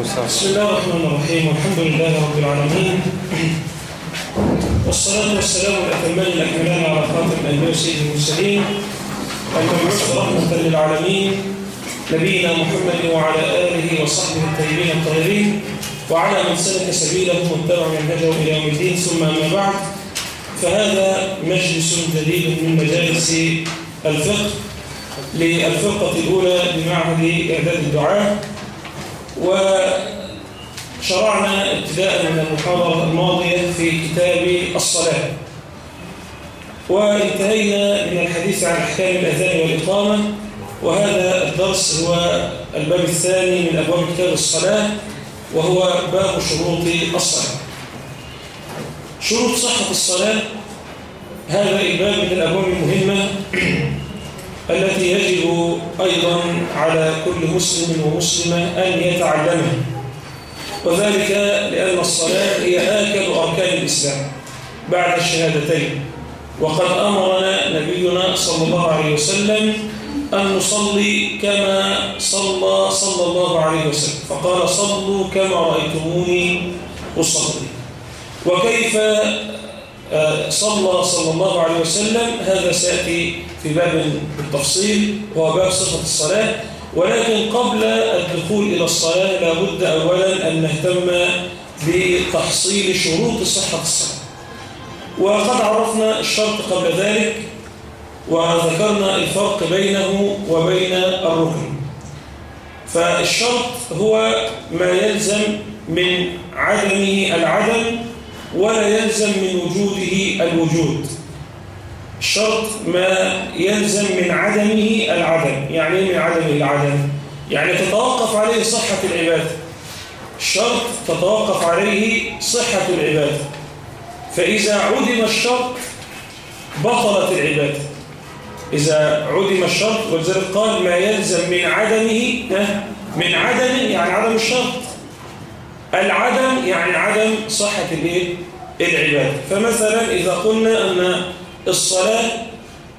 بسم الله الرحمن الرحيم والحمد لله رب العالمين. والصلاة والسلام الأتمان الأكملان على خاتم الأنبياء وسيد المرسلين المبعوث رحمة للعالمين نبينا محمد وعلى آله وصحبه الطيبين الطاهرين وعلى من سلك سبيله واتبع منهجه إلى يوم الدين ثم أما بعد فهذا مجلس جديد من مجالس الفقه للفرقة الأولى بمعهد إعداد الدعاء وشرعنا ابتداء من المحاضرة الماضية في كتاب الصلاة. وانتهينا من الحديث عن أحكام الأذان والإقامة وهذا الدرس هو الباب الثاني من أبواب كتاب الصلاة وهو باب شروط الصلاة. شروط صحة الصلاة هذا الباب من الأبواب المهمة. التي يجب أيضا على كل مسلم ومسلمة أن يتعلمها وذلك لأن الصلاة هي آكل أركان الإسلام بعد الشهادتين. وقد أمرنا نبينا صلى الله عليه وسلم أن نصلي كما صلى صلى الله عليه وسلم. فقال صلوا كما رأيتموني أصلي. وكيف صلى صلى الله عليه وسلم. هذا سيأتي في باب التفصيل وهو باب صفة الصلاة. ولكن قبل الدخول إلى الصلاة لابد أولا أن نهتم بتحصيل شروط صحة الصلاة. وقد عرفنا الشرط قبل ذلك وذكرنا الفرق بينه وبين الركن. فالشرط هو ما يلزم من عدمه العدم ولا يلزم من وجوده الوجود. الشرط ما يلزم من عدمه العدم. يعني إيه من عدمه العدم؟ يعني تتوقف عليه صحة العبادة. الشرط تتوقف عليه صحة العبادة. فإذا عدم الشرط بطلت العبادة. إذا عدم الشرط ولذلك قال ما يلزم من عدمه من عدم يعني عدم الشرط. العدم يعني عدم صحة الايه؟ العبادة. فمثلا إذا قلنا أن الصلاة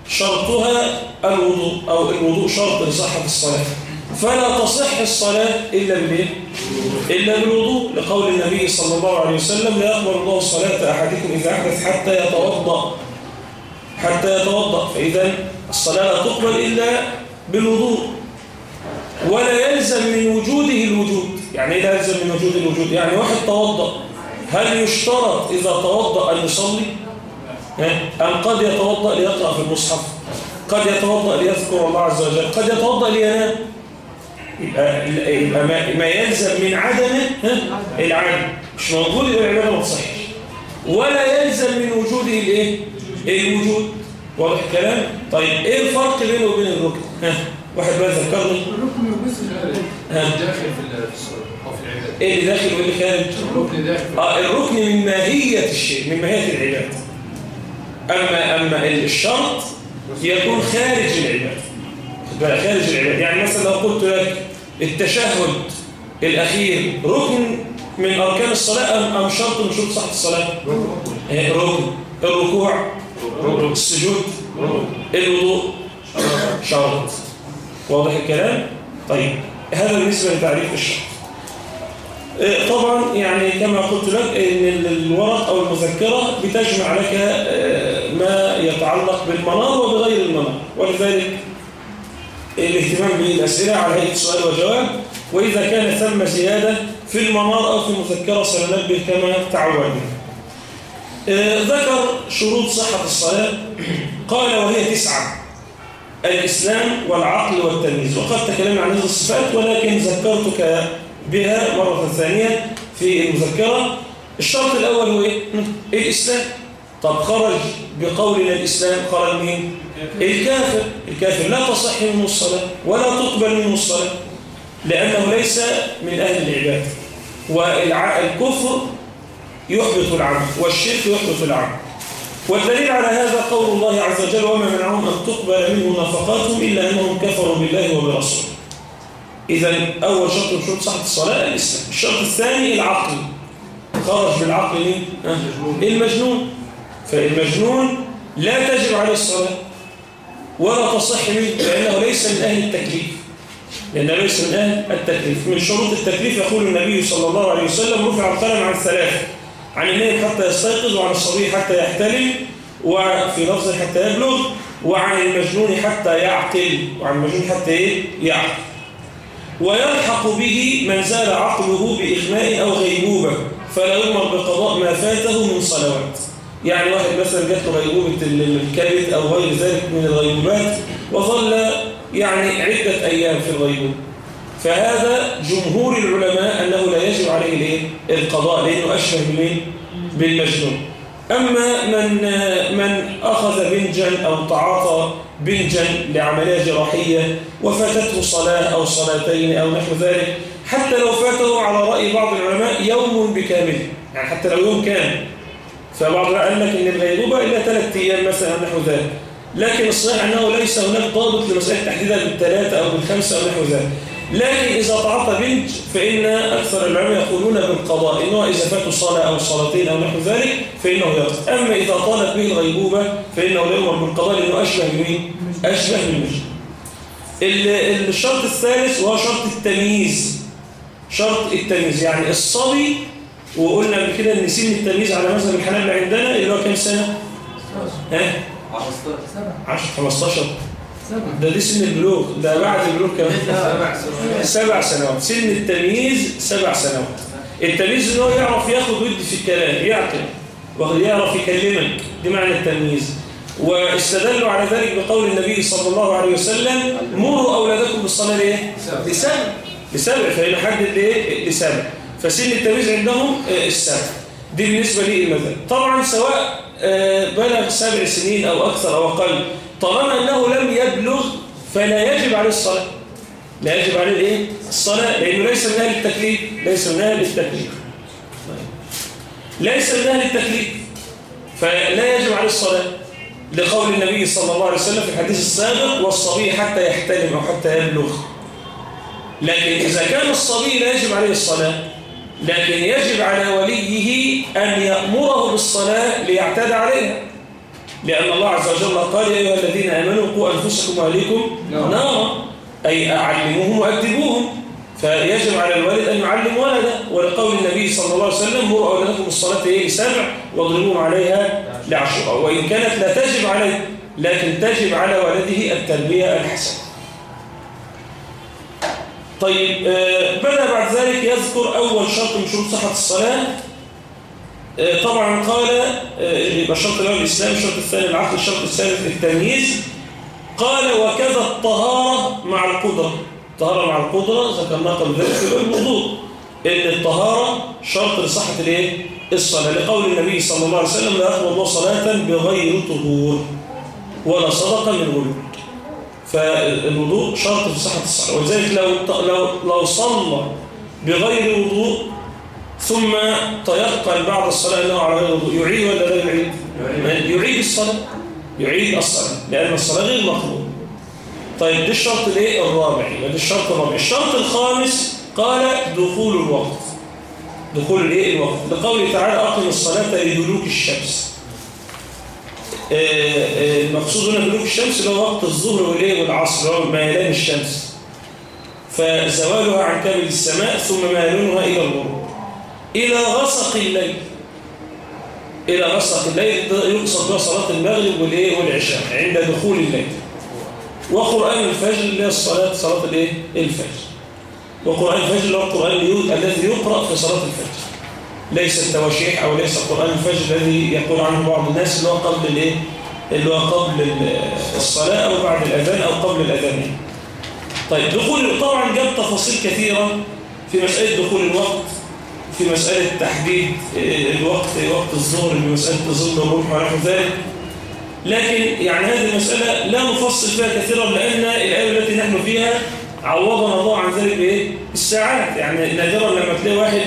شرطها الوضوء أو الوضوء شرط لصحة الصلاة. فلا تصح الصلاة إلا بالايه إلا بالوضوء. لقول النبي صلى الله عليه وسلم لا يقبل الله صلاة أحدكم إذا أحدث حتى يتوضأ. حتى يتوضأ. فإذا الصلاة لا تقبل إلا بالوضوء. ولا يلزم من وجوده الوجود. يعني إيه لا يلزم من وجود الوجود؟ يعني واحد توضأ هل يشترط إذا توضأ أن يصلي؟ أم قد يتوضأ ليقرأ في المصحف؟ قد يتوضأ ليذكر الله عز وجل؟ قد يتوضأ لينام؟ ما يلزم من عدمه العدم. مش موجود العبادة ما تصحش ولا يلزم من وجوده الإيه؟ الوجود. واضح الكلام؟ طيب إيه الفرق بينه وبين الركن؟ ها واحد بقى ذكرني. الركن جزء داخل في الصلاة أو في العبادة إيه اللي داخل وايه اللي خارج؟ الركن داخل. آه الركن من ماهية الشيء من ماهية العبادة اما أما الشرط يكون خارج بالك خارج العبادة يعني مثلا لو قلت لك التشهد الأخير ركن من أركان الصلاة ام شرط من شروط صحة الصلاة؟ آه، ركن. الركوع السجود الوضوء. شرط. واضح الكلام؟ طيب هذا بالنسبة لتعريف الشرط آه، طبعا يعني كما قلت لك إن الورق أو المذكرة بتجمع لك آه، ما يتعلق بالمنار وبغير المنار ولذلك الاهتمام بالأسئلة على هيئة سؤال وجواب وإذا كان ثم زيادة في المنار أو في المذكرة سننبه كما تعودنا. آه، ذكر شروط صحة الصلاة. قال وهي تسعة. الإسلام والعقل والتمييز. وقد تكلمنا عن هذه الصفات ولكن ذكرتك بها مرة ثانية في المذكرة. الشرط الأول هو إيه؟ الإسلام. طب خرج بقولنا الإسلام خرج مين؟ الكافر. الكافر. لا تصح منه الصلاة ولا تقبل منه الصلاة لأنه ليس من أهل العباد والكفر يحبط العمل والشرك يحبط العمل والدليل على هذا قول الله عز وجل وما منعهم أن تقبل منه نفقاتهم إلا أنهم كفروا بالله وبرسوله إذا أول شرط من شروط صحة الصلاة الإسلام. الشرط الثاني العقل. خرج بالعقل؟ ها؟ المجنون. فالمجنون لا تجب عليه الصلاة ولا تصح منه لأنه ليس من أهل التكليف. لأنه ليس من أهل التكليف. من شروط التكليف يقول النبي صلى الله عليه وسلم رفع القلم عن ثلاث عن النائم حتى يستيقظ وعن الصبي حتى يحتلم وفي لفظ حتى يبلغ وعن المجنون حتى يعقل وعن المجنون حتى إيه؟ يعقل. ويلحق به من زال عقله بإغماء أو غيبوبة فلا يؤمر بقضاء ما فاته من صلوات. يعني واحد مثلا جات له غيبوبة الكبد أو غير ذلك من الغيبوبات وظل يعني عدة أيام في الغيبوبة. فهذا جمهور العلماء أنه لا يجب عليه الإيه؟ القضاء لأنه أشبه بمين؟ بالمجنون أما من من أخذ بنجا أو تعاطى بنجا لعملية جراحية وفاتته صلاة أو صلاتين أو نحو ذلك حتى لو فاته على رأي بعض العلماء يوم بكامل يعني حتى لو يوم كامل فبعض قال لك إن الغيبوبه إلا ثلاث أيام مثلا نحو ذلك لكن الصحيح أنه ليس هناك ضابط لمسألة تحديدها بالثلاثة أو بالخمسة أو نحو ذلك لكن إذا تعاطى بنت فإن أكثر العلماء يقولون بالقضاء إنه إذا فاتوا صلاه أو صلاتين أو نحو ذلك فإنه يقضي أما إذا طالت به الغيبوبة فإنه لا يؤمر بالقضاء لأنه أشبه بمين؟ أشبه بالمجد الشرط الثالث وهو شرط التمييز. شرط التمييز. يعني الصبي وقلنا قبل كده إن سن التمييز على مذهب الحنابلة عندنا اللي هو كام سنة؟ ها؟ 10 15 ده دي سن البلوغ ده بعد البلوغ كمان. سبع سنوات. سن التمييز سبع سنوات. التمييز إن هو يعرف ياخد ودي في الكلام يعقل يعرف يكلمك. دي معنى التمييز. واستدلوا على ذلك بقول النبي صلى الله عليه وسلم مروا أولادكم بالصلاة ليه؟ لسبع لسبع فإن حدد ليه؟ لسبع فسن التمييز عندهم السبع دي بالنسبة لي المذهب طبعا سواء بلغ سبع سنين أو أكثر أو أقل طالما أنه لم يبلغ فلا يجب عليه الصلاة. لا يجب عليه الايه؟ الصلاة لأنه ليس من أهل التكليف ليس من أهل التكليف ليس من أهل التكليف فلا يجب عليه الصلاة. لقول النبي صلى الله عليه وسلم في الحديث السابق والصبي حتى يحتلم أو حتى يبلغ. لكن إذا كان الصبي لا يجب عليه الصلاة لكن يجب على وليه أن يأمره بالصلاة ليعتاد عليها. لأن الله عز وجل قال يا أيها الذين آمنوا قوا أنفسكم وأهليكم نارا أي أعلموهم وأدبوهم فيجب على الوالد أن يعلم ولده. ولقول النبي صلى الله عليه وسلم مروا أولادكم الصلاة إيه لسبع واضربوهم عليها لعشر وإن كانت لا تجب عليه لكن تجب على ولده التربية الحسنة. طيب بدأ بعد ذلك؟ يذكر أول شرط من شروط صحة الصلاة. طبعا قال يبقى الشرط الأول الإسلام الشرط الثاني العقل الشرط الثالث التمييز. قال وكذا الطهارة مع القدرة. الطهارة مع القدرة ذكرناها قبل ذلك في الوضوء. إن الطهارة شرط لصحة الإيه؟ الصلاة. لقول النبي صلى الله عليه وسلم لا يقبل الله صلاة بغير طهور ولا صدقة من ولود فالوضوء شرط في صحة الصلاة. ولذلك لو لو لو صلى بغير وضوء ثم تيقن بعد الصلاة أنه على غير وضوء يعيد ولا لا يعيد؟ يعيد. الصلاة. يعيد الصلاة. لأن الصلاة غير مقبولة طيب ده الشرط الإيه؟ الرابع. ده الشرط الرابع. الشرط الخامس قال دخول الوقت. دخول الإيه؟ الوقت. لقوله تعالى أقم الصلاة لدلوك الشمس. المقصود هنا دلوك الشمس اللي هو وقت الظهر والايه والعصر اللي هو ميلان الشمس. فزوالها عن كامل السماء ثم ميلونها إلى الغروب. إلى غسق الليل. إلى غسق الليل يقصد بها صلاة المغرب والإيه؟ والعشاء عند دخول الليل. وقرآن الفجر اللي هي الصلاه صلاة الإيه؟ الفجر. وقرآن الفجر اللي هو القرآن الذي يقرأ في صلاة الفجر. ليس التواشيح أو ليس قرآن الفجر الذي يقول عنه بعض الناس اللي هو قبل الإيه؟ اللي هو قبل الصلاة أو بعد الأذان أو قبل الأذان. طيب دخول طبعا جاب تفاصيل كثيرة في مسألة دخول الوقت. في مسألة تحديد الوقت وقت الظهر بمسألة ظل الروح ونحو ذلك. لكن يعني هذه المسألة لا نفصل فيها كثيرا لأن الآية التي نحن فيها عوضنا الله عن ذلك بإيه؟ الساعات. يعني نادرا لما تلاقي واحد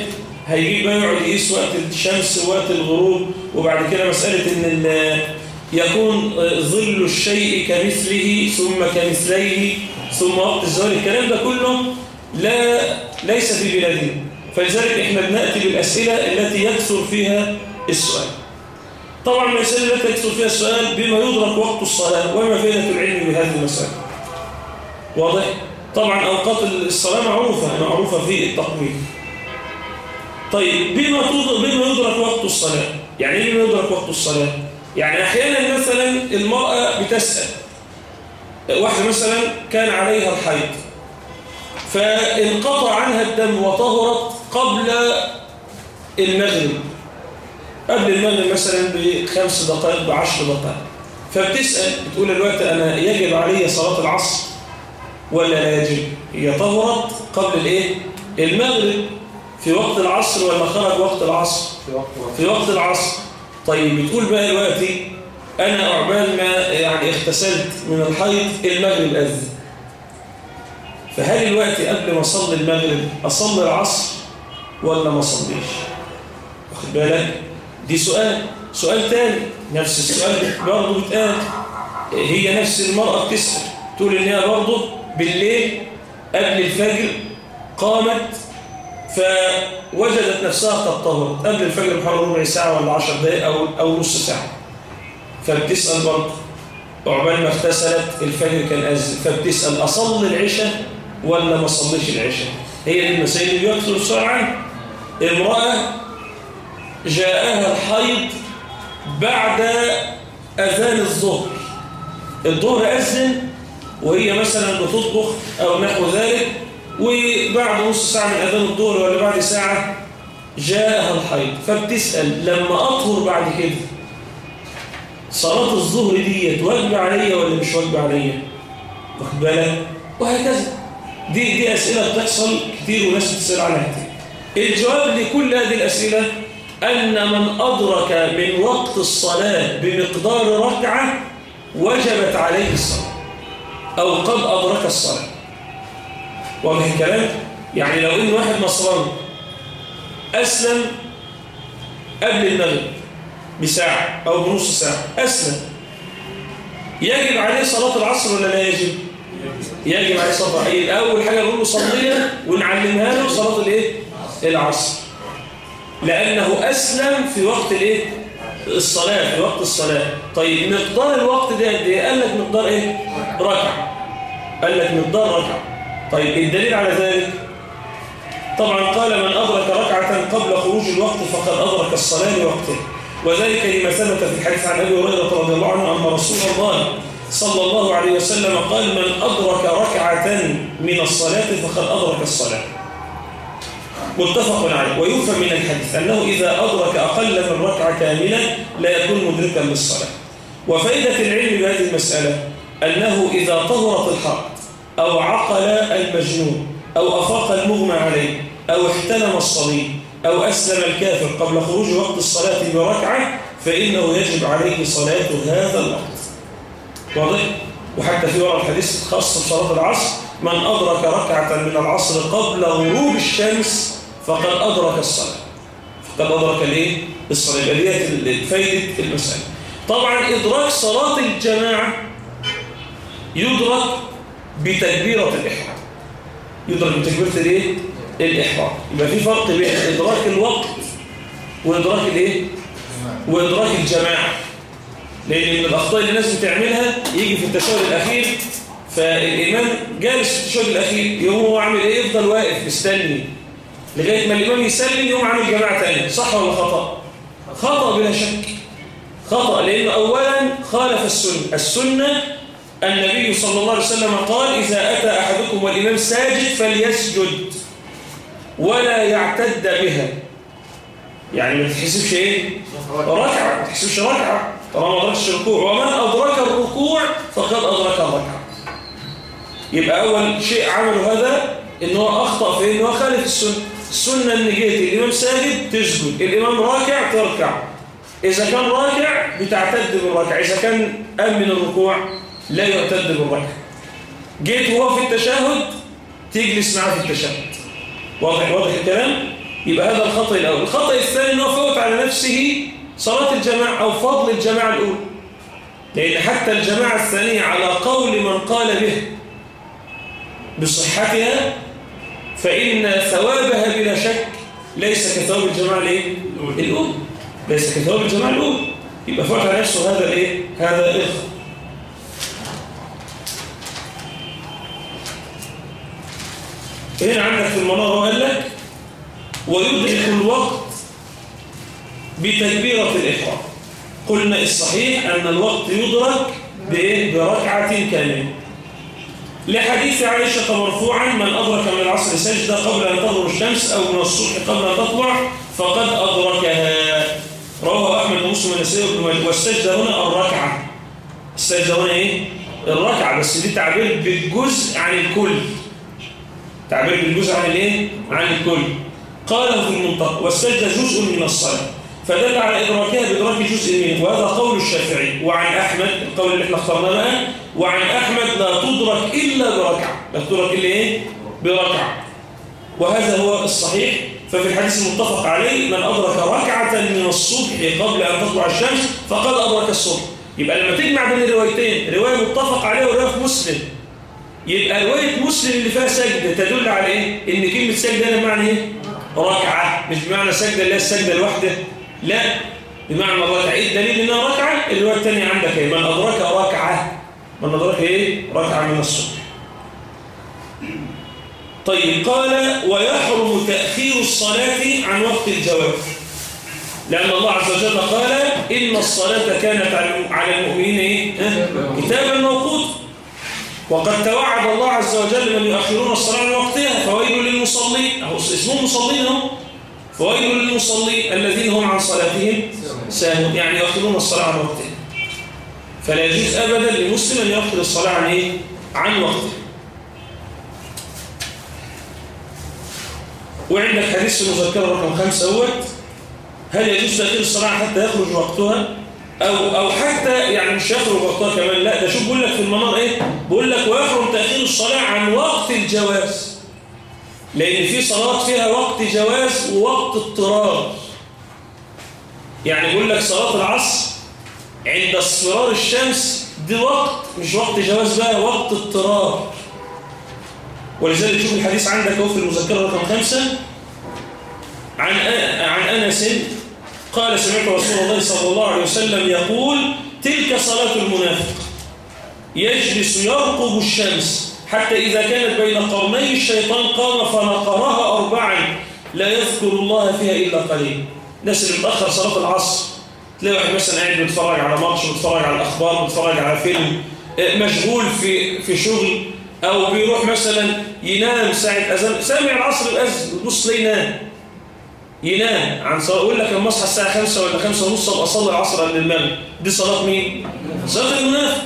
هيجيب بقى يقعد يقيس وقت الشمس ووقت الغروب وبعد كده مسألة إن يكون ظل الشيء كمثله ثم كمثليه ثم وقت الزوال الكلام ده كله لا ليس في بلادنا. فلذلك إحنا بنأتي بالأسئلة التي يكثر فيها السؤال. طبعا الأسئلة التي يكثر فيها السؤال بما يدرك وقت الصلاة وما فائدة العلم بهذه المسألة. واضح؟ طبعا أوقات الصلاة معروفة معروفة في التقويم. طيب بما بما يدرك وقت الصلاة. يعني إيه بما يدرك وقت الصلاة؟ يعني أحيانا مثلا المرأة بتسأل. واحدة مثلا كان عليها الحيض فانقطع عنها الدم وطهرت قبل المغرب. قبل المغرب مثلا بخمس دقائق بعشر دقائق فبتسأل بتقول الوقت أنا يجب علي صلاة العصر ولا لا يجب؟ هي طهرت قبل الإيه؟ المغرب. في وقت العصر ولا خرج وقت العصر؟ في وقت في وقت العصر. طيب بتقول بقى دلوقتي أنا عقبال ما يعني اغتسلت من الحيض المغرب أذن فهل الوقت قبل ما أصلي المغرب أصلي العصر ولا ما أصليش واخد بالك؟ دي سؤال سؤال تاني. نفس السؤال برضه بيتقال. هي نفس المرأة بتسأل. تقول إن هي برضه بالليل قبل الفجر قامت فوجدت نفسها قد طهرت قبل الفجر بحوالي ربع ساعة ولا 10 دقائق أو أو نص ساعة. فبتسأل برضه. وعقبال ما اغتسلت الفجر كان أذن. فبتسأل أصلي العشاء ولا ما أصليش العشاء؟ هي المسائل اللي السؤال عنها امرأة جاءها الحيض بعد أذان الظهر. الظهر أذن وهي مثلا بتطبخ أو نحو ذلك وبعد نص ساعة من أذان الظهر ولا بعد ساعة جاءها الحيض. فبتسأل لما أطهر بعد كده صلاة الظهر دي واجبة عليا ولا مش واجبة عليا؟ واخد بالك؟ وهكذا. دي دي أسئلة بتحصل كتير وناس بتسأل عنها كتير. الجواب لكل هذه الأسئلة أن من أدرك من وقت الصلاة بمقدار ركعة وجبت عليه الصلاة أو قد أدرك الصلاة واضح الكلام؟ يعني لو إن واحد نصراني أسلم قبل المغرب بساعة أو بنص ساعة أسلم يجب عليه صلاة العصر ولا لا يجب؟ يجب عليه صلاة العصر أول حاجة نقول له صليها ونعلمها له صلاة الإيه؟ العصر. لأنه أسلم في وقت الإيه؟ الصلاة في وقت الصلاة. طيب مقدار الوقت ده قد إيه؟ قال لك مقدار إيه؟ ركعة. قال لك مقدار ركعة. طيب الدليل على ذلك؟ طبعا قال من أدرك ركعة قبل خروج الوقت فقد أدرك الصلاة لوقته. وذلك لما ثبت في الحديث عن أبي هريرة رضي الله عنه أن رسول الله صلى الله عليه وسلم قال من أدرك ركعة من الصلاة فقد أدرك الصلاة. متفق عليه. ويفهم من الحديث أنه إذا أدرك أقل من ركعة كاملة لا يكون مدركا للصلاة. وفائدة العلم بهذه المسألة أنه إذا طهرت الحق أو عقل المجنون أو أفاق المغمى عليه أو احتلم الصليب أو أسلم الكافر قبل خروج وقت الصلاة بركعة فإنه يجب عليه صلاة هذا الوقت. واضح؟ وحتى في ورا الحديث خاص بصلاة العصر من أدرك ركعة من العصر قبل غروب الشمس فقد أدرك الصلاة فقد أدرك الإيه؟ الصلاة يبقى ديت فايدة المسألة طبعا إدراك صلاة الجماعة يدرك بتكبيرة الإحرام يدرك بتكبيرة الإيه؟ الإحرام يبقى في فرق بين إدراك الوقت وإدراك الإيه؟ وإدراك الجماعة لأن من الأخطاء اللي الناس بتعملها يجي في التشهد الأخير فالإمام جالس في التشهد الأخير يقوم هو عامل إيه؟ يفضل واقف مستني لغاية ما الإمام يسلم يقوم عامل جماعة تانية. صح ولا خطأ؟ خطأ بلا شك. خطأ لأنه أولا خالف السنة. السنة النبي صلى الله عليه وسلم قال إذا أتى أحدكم والإمام ساجد فليسجد ولا يعتد بها. يعني ما تحسبش إيه؟ ركعة. ما تحسبش ركعة. طالما ما أدركش الركوع. ومن أدرك الركوع فقد أدرك الركعة. يبقى أول شيء عمله هذا إن هو أخطأ في إن هو خالف السنة. السنة إن جيت الإمام ساجد تسجد. الإمام راكع تركع. إذا كان راكع بتعتد بالركعة إذا كان قام من الركوع لا يعتد بالركعة جيت وهو في التشهد تجلس معاه في التشهد. واضح واضح الكلام؟ يبقى هذا الخطأ الأول. الخطأ الثاني أنه فوت على نفسه صلاة الجماعة أو فضل الجماعة الأولى. لأن حتى الجماعة الثانية على قول من قال به بصحتها فإن ثوابها بلا شك ليس كثواب الجماعة الإيه؟ الأولى. ليس كثواب الجماعة الأولى. يبقى على نفسه هذا الإيه؟ هذا الإخوة. هنا عندك في المنار قال لك ويدرك الوقت بتكبيرة الإحرام قلنا الصحيح أن الوقت يدرك بركعة كاملة. لحديث عائشة مرفوعا من أدرك من العصر سجدة قبل أن تظهر الشمس أو من الصبح قبل أن تطلع فقد أدركها. رواه أحمد ومسلم والنسائي والسجدة هنا الركعة. السجدة هنا إيه؟ الركعة بس دي تعبير بالجزء عن الكل. تعبير بالجزء عن الإيه؟ عن الكل. قاله في المنطق والسجدة جزء من الصلاة. فدل على إدراكها بإدراك جزء منه وهذا قول الشافعي. وعن أحمد القول اللي إحنا اخترناه الآن وعن أحمد لا تدرك إلا بركعة. لا تدرك إلا إيه؟ بركعة. وهذا هو الصحيح. ففي الحديث المتفق عليه من أدرك ركعة من الصبح قبل أن تطلع الشمس فقد أدرك الصبح. يبقى لما تجمع بين الروايتين رواية متفق عليها ورواية مسلم. يبقى رواية مسلم اللي فيها سجدة تدل على إيه؟ إن كلمة سجدة هنا بمعنى إيه؟ ركعة. مش بمعنى سجدة اللي هي السجدة الواحدة. لا. بمعنى الركعة إيه الدليل إنها ركعة؟ الرواية الثانية عندك إيه؟ من أدرك ركعة أدرك إيه؟ ركعة من الصبح. طيب قال ويحرم تأخير الصلاة عن وقت الجواز. لأن الله عز وجل قال إن الصلاة كانت على المؤمنين إيه؟ كتابا موقوتا. وقد توعد الله عز وجل من يؤخرون الصلاة عن وقتها فويل للمصلين. أهو اسمهم مصلين هم. فويل للمصلين الذين هم عن صلاتهم ساهون يعني يؤخرون الصلاة عن وقتها فلا يجوز أبدا لمسلم أن يؤخر الصلاة عن إيه؟ عن وقتها وعندك حديث المذكرة رقم خمسة أول هل يجوز تأخير الصلاة حتى يخرج وقتها؟ أو, أو حتى يعني مش يخرج وقتها كمان لا ده شوف بقول لك في المنار إيه؟ بقول لك ويحرم تأخير الصلاة عن وقت الجواز. لأن في صلاة فيها وقت جواز ووقت اضطرار يعني بقول لك صلاة العصر عند اصفرار الشمس دي وقت مش وقت جواز بقى وقت اضطرار. ولذلك شوف الحديث عندك أهو في المذكرة رقم خمسة. عن عن أنس قال سمعت رسول الله صلى الله عليه وسلم يقول تلك صلاة المنافق. يجلس يرقب الشمس. حتى إذا كانت بين قرني الشيطان قام فنقرها أربعا. لا يذكر الله فيها إلا قليل. الناس اللي متأخر صلاة العصر. تلاقي واحد مثلا قاعد بيتفرج على ماتش بيتفرج على الأخبار بيتفرج على فيلم مشغول في في شغل أو بيروح مثلا ينام ساعة أذان. سامع العصر وتبص ليه ينام ينام. عن صلاة يقول لك لما أصحى الساعة 5 ولا 5 ونص أبقى أصلي العصر قبل المغرب. دي صلاة مين؟ صلاة المنافق.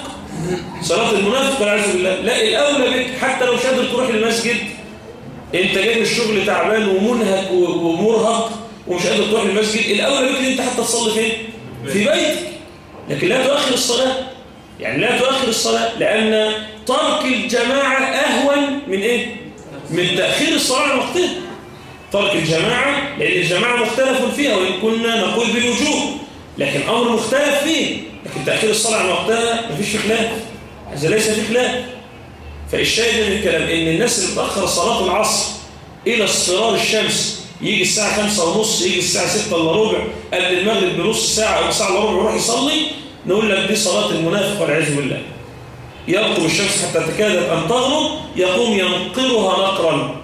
صلاة المنافق والعياذ بالله. لا الأولى بك حتى لو مش قادر تروح المسجد أنت جاي من الشغل تعبان ومنهك ومرهق ومش قادر تروح المسجد الأولى بك ان أنت حتى تصلي فين؟ في بيتك. لكن لا تؤخر الصلاة. يعني لا تؤخر الصلاة لأن ترك الجماعة أهون من إيه؟ من تأخير الصلاة عن وقتها ترك الجماعة لأن الجماعة مختلف فيها وإن كنا نقول بالوجوب لكن أمر مختلف فيه. لكن تأخير الصلاة عن وقتها مفيش في خلاف. هذا ليس في خلاف. فالشاهد من الكلام إن الناس اللي بتأخر صلاة العصر إلى اصفرار الشمس يجي الساعة خمسة ونص يجي الساعة ستة إلا ربع قبل المغرب بنص ساعة أو ساعة إلا ربع يروح يصلي نقول لك دي صلاة المنافق والعياذ بالله. يرقب الشمس حتى تكادت أن تغرب يقوم ينقرها نقرا.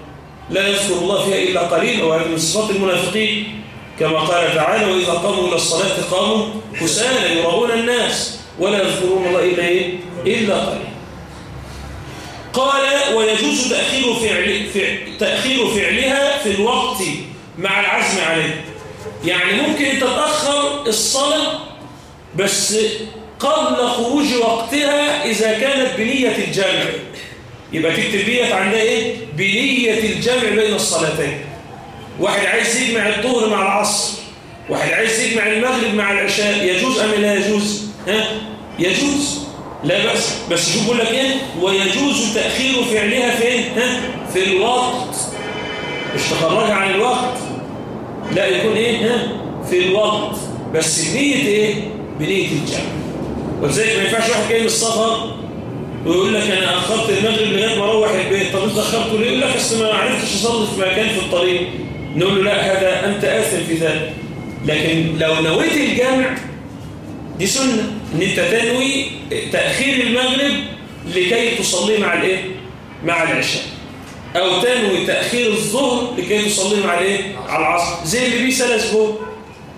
لا يذكر الله فيها إلا قليل أو من صفات المنافقين. كما قال تعالى وإذا قاموا إلى الصلاة قاموا كسالى يراؤون الناس ولا يذكرون الله إلا إيه؟ إلا قليل قال ويجوز تأخير, فعل تأخير فعلها في الوقت مع العزم عليه. يعني ممكن تتأخر الصلاة بس قبل خروج وقتها إذا كانت بنية الجمع. يبقى تكتب ديت عندها إيه؟ بنية الجمع بين الصلاتين. واحد عايز يجمع الظهر مع العصر واحد عايز يجمع المغرب مع العشاء يجوز أم لا يجوز؟ ها؟ يجوز. لا بأس بس شوف بقول لك إيه؟ ويجوز تأخير فعلها فين؟ ها؟ في الوقت. مش تخرجها عن الوقت. لا يكون إيه؟ ها؟ في الوقت. بس بنية إيه؟ بنية الجمع. ولذلك ما ينفعش واحد جاي من السفر ويقول لك أنا أخرت المغرب لغاية ما أروح البيت. طب أنت اخرته ليه؟ يقول لك أصل ما عرفتش أصلي في مكان في الطريق. نقول له لا هذا أنت آثم في ذلك. لكن لو نويت الجمع دي سنة. إن أنت تنوي تأخير المغرب لكي تصلي مع الإيه؟ مع العشاء. أو تنوي تأخير الظهر لكي تصلي مع الإيه؟ على العصر. زي اللي بيه بول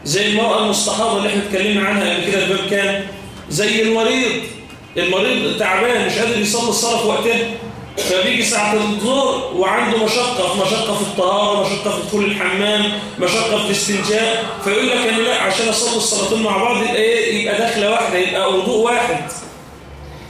زي المرأة المستحاضة اللي إحنا اتكلمنا عنها قبل كده الباب كام زي المريض. المريض تعبان مش قادر يصلي الصلاة في وقتها. فبيجي ساعة الظهر وعنده مشقة في مشقة في الطهارة مشقة في دخول الحمام مشقة في الاستنجاء فيقول لك أنا لا عشان أصلي الصلاتين مع بعض يبقى إيه يبقى دخلة واحدة يبقى وضوء واحد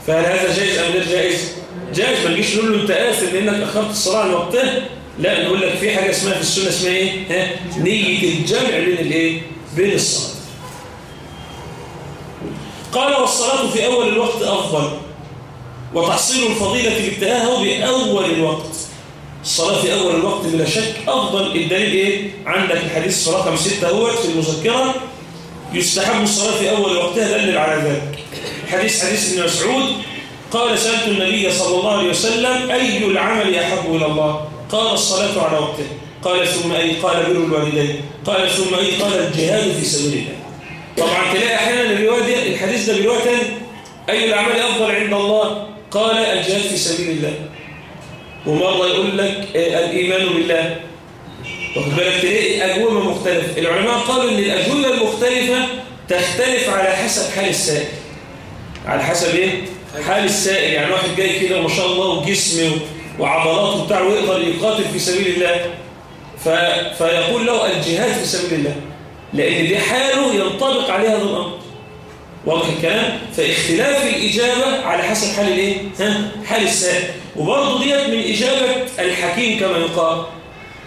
فهل هذا جائز أم غير جائز؟ جائز ما نجيش نقول له أنت آثم لأنك أخرت الصلاة عن وقتها لا نقول لك في حاجة اسمها في السنة اسمها إيه؟ ها؟ نية الجمع بين الإيه؟ بين الصلاة قال والصلاة في أول الوقت أفضل وتحصيل الفضيلة بالتأهب بأول الوقت. الصلاة في أول الوقت بلا شك أفضل. الدليل إيه؟ عندك الحديث رقم ستة هو في المذكرة يستحب الصلاة في أول وقتها دلل على ذلك. حديث حديث ابن مسعود قال سألت النبي صلى الله عليه وسلم أي العمل أحب إلى الله؟ قال الصلاة على وقته. قال ثم أي قال بر الوالدين. قال ثم أي قال الجهاد في سبيل الله. طبعا تلاقي أحيانا الحديث ده برواية أي الأعمال أفضل عند الله؟ قال الجهاد في سبيل الله. ومرة يقول لك؟ الإيمان بالله. واخد بالك؟ تلاقي أجوبة مختلفة. العلماء قالوا إن الأجوبة المختلفة تختلف على حسب حال السائل. على حسب إيه؟ حال السائل. يعني واحد جاي كده ما شاء الله وجسمه وعضلاته بتاعه ويقدر يقاتل في سبيل الله. ف... فيقول له الجهاد في سبيل الله. لأن دي حاله ينطبق عليه هذا الأمر. واضح الكلام فاختلاف الإجابة على حسب حال الإيه؟ ها؟ حال السائل. وبرضه ديت من إجابة الحكيم كما يقال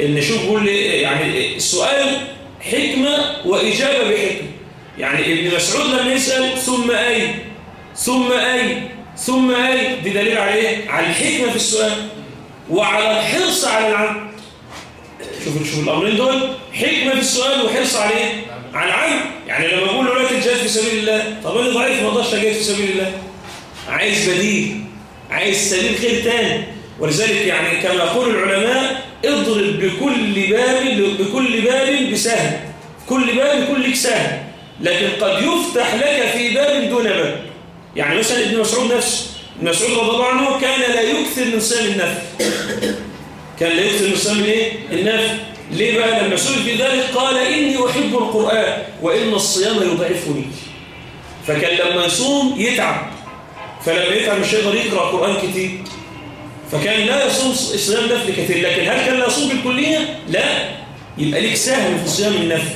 إن شوف بيقول يعني السؤال حكمة وإجابة بحكمة. يعني ابن مسعود لما يسأل ثم أي ثم أي ثم أي دي دليل على إيه؟ على الحكمة في السؤال. وعلى الحرص على العمل. شوف شوف الأمرين دول حكمة في السؤال وحرص على إيه؟ على العمل يعني لما بقول له لا تجاهد في سبيل الله طب أنا ضعيف ما أقدرش أجاهد في سبيل الله. عايز بديل عايز سبيل خير تاني. ولذلك يعني كما يقول العلماء اضرب بكل باب بكل باب بسهم. كل باب كلك سهم. لكن قد يفتح لك في باب دون باب. يعني مثلا ابن مسعود نفسه ابن مسعود رضي الله عنه كان لا يكثر من صيام النفل. كان لا يكثر من صيام الايه النفل. ليه بقى لما سئل في ذلك قال إني أحب القرآن وإن الصيام يضعفني؟ فكان لما يصوم يتعب. فلما يتعب مش هيقدر يقرأ قرآن كتير. فكان لا يصوم صيام نفل كثير لكن هل كان لا يصوم بالكليه لا. يبقى ليك سهم في صيام النفل.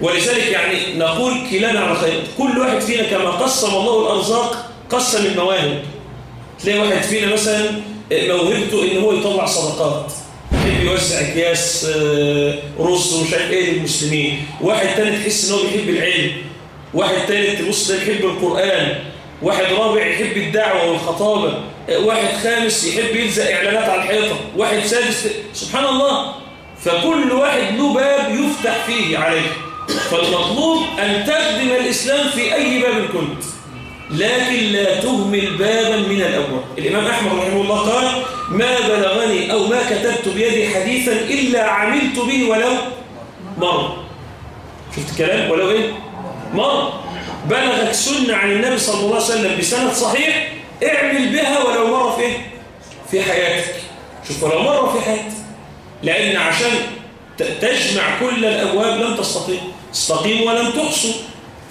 ولذلك يعني نقول كلانا على خير. كل واحد فينا كما قسم الله الأرزاق قسم المواهب. تلاقي واحد فينا مثلا موهبته إن هو يطلع صدقات. يحب يوزع اكياس رز ومش عارف إيه للمسلمين. واحد تاني تحس إن هو بيحب العلم. واحد تالت تبص ده يحب القرآن. واحد رابع يحب الدعوة والخطابة. واحد خامس يحب يلزق إعلانات على الحيطة. واحد سادس سبحان الله. فكل واحد له باب يفتح فيه عليه. فالمطلوب أن تخدم الإسلام في أي باب كنت. لكن لا تهمل بابا من الأبواب الإمام أحمد رحمه الله قال ما بلغني أو ما كتبت بيدي حديثا إلا عملت به ولو مرة شفت الكلام؟ ولو إيه؟ مرة بلغك سنة عن النبي صلى الله عليه وسلم بسند صحيح اعمل بها ولو مرة في إيه؟ في حياتك. شوف ولو مرة في حياتك. لأن عشان تجمع كل الأبواب لم تستطيع استقيم ولم تحصوا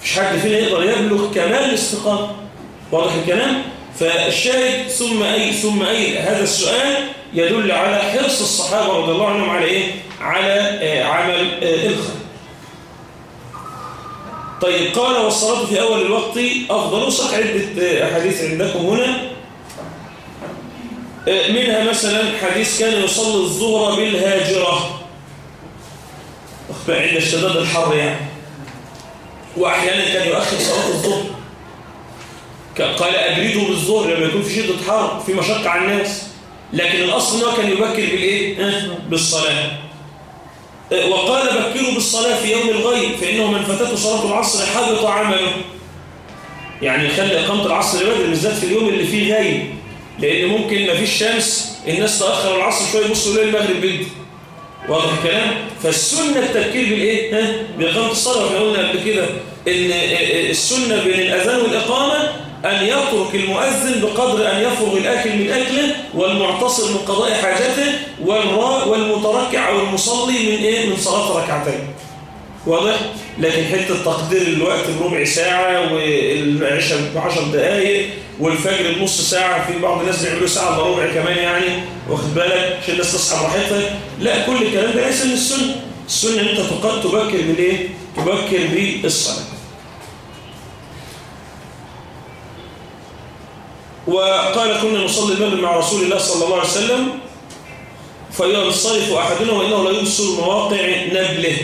مفيش حد فينا يقدر يبلغ كمال الاستقامة. واضح الكلام؟ فالشاهد ثم أي ثم أي هذا السؤال يدل على حرص الصحابة رضي الله عنهم على إيه؟ على آه عمل آه الخير طيب قال والصلاة في أول الوقت أفضل. صح عدة أحاديث عندكم هنا. آه منها مثلا حديث كان يصلي الظهر بالهاجرة. عند اشتداد الحر يعني. وأحيانا كان يؤخر صلاة الظهر. قال أبرده بالظهر لما يكون في شدة حر في مشقة على الناس. لكن الأصل أنه كان يبكر بالإيه؟ بالصلاة. وقال بكروا بالصلاة في يوم الغيب فإنه من فتته صلاة العصر حبط عمله. يعني يخلي إقامة العصر بدري بالذات في اليوم اللي فيه غيب. لأن ممكن ما فيش شمس الناس تأخر العصر شوية يبصوا ليه المغرب بدري واضح الكلام؟ فالسنة التفكير بالإيه؟ بإقامة الصلاة. وإحنا قلنا قبل كده إن السنة بين الأذان والإقامة أن يترك المؤذن بقدر أن يفرغ الآكل من أكله والمعتصر من قضاء حاجته والمتركع أو المصلي من إيه؟ من صلاة ركعتين واضح؟ لكن حتة تقدير الوقت بربع ساعة والعشاء بعشر دقايق والفجر بنص ساعة في بعض الناس بيعملوا ساعة إلا ربع كمان يعني واخد بالك عشان الناس تصحى براحتها لا كل الكلام ده ليس من السنة السنة أنت تقد تبكر بالايه؟ تبكر بالصلاة وقال كنا نصلي المغرب مع رسول الله صلى الله عليه وسلم فينصرف احدنا وإنه لا يبصر مواقع نبله.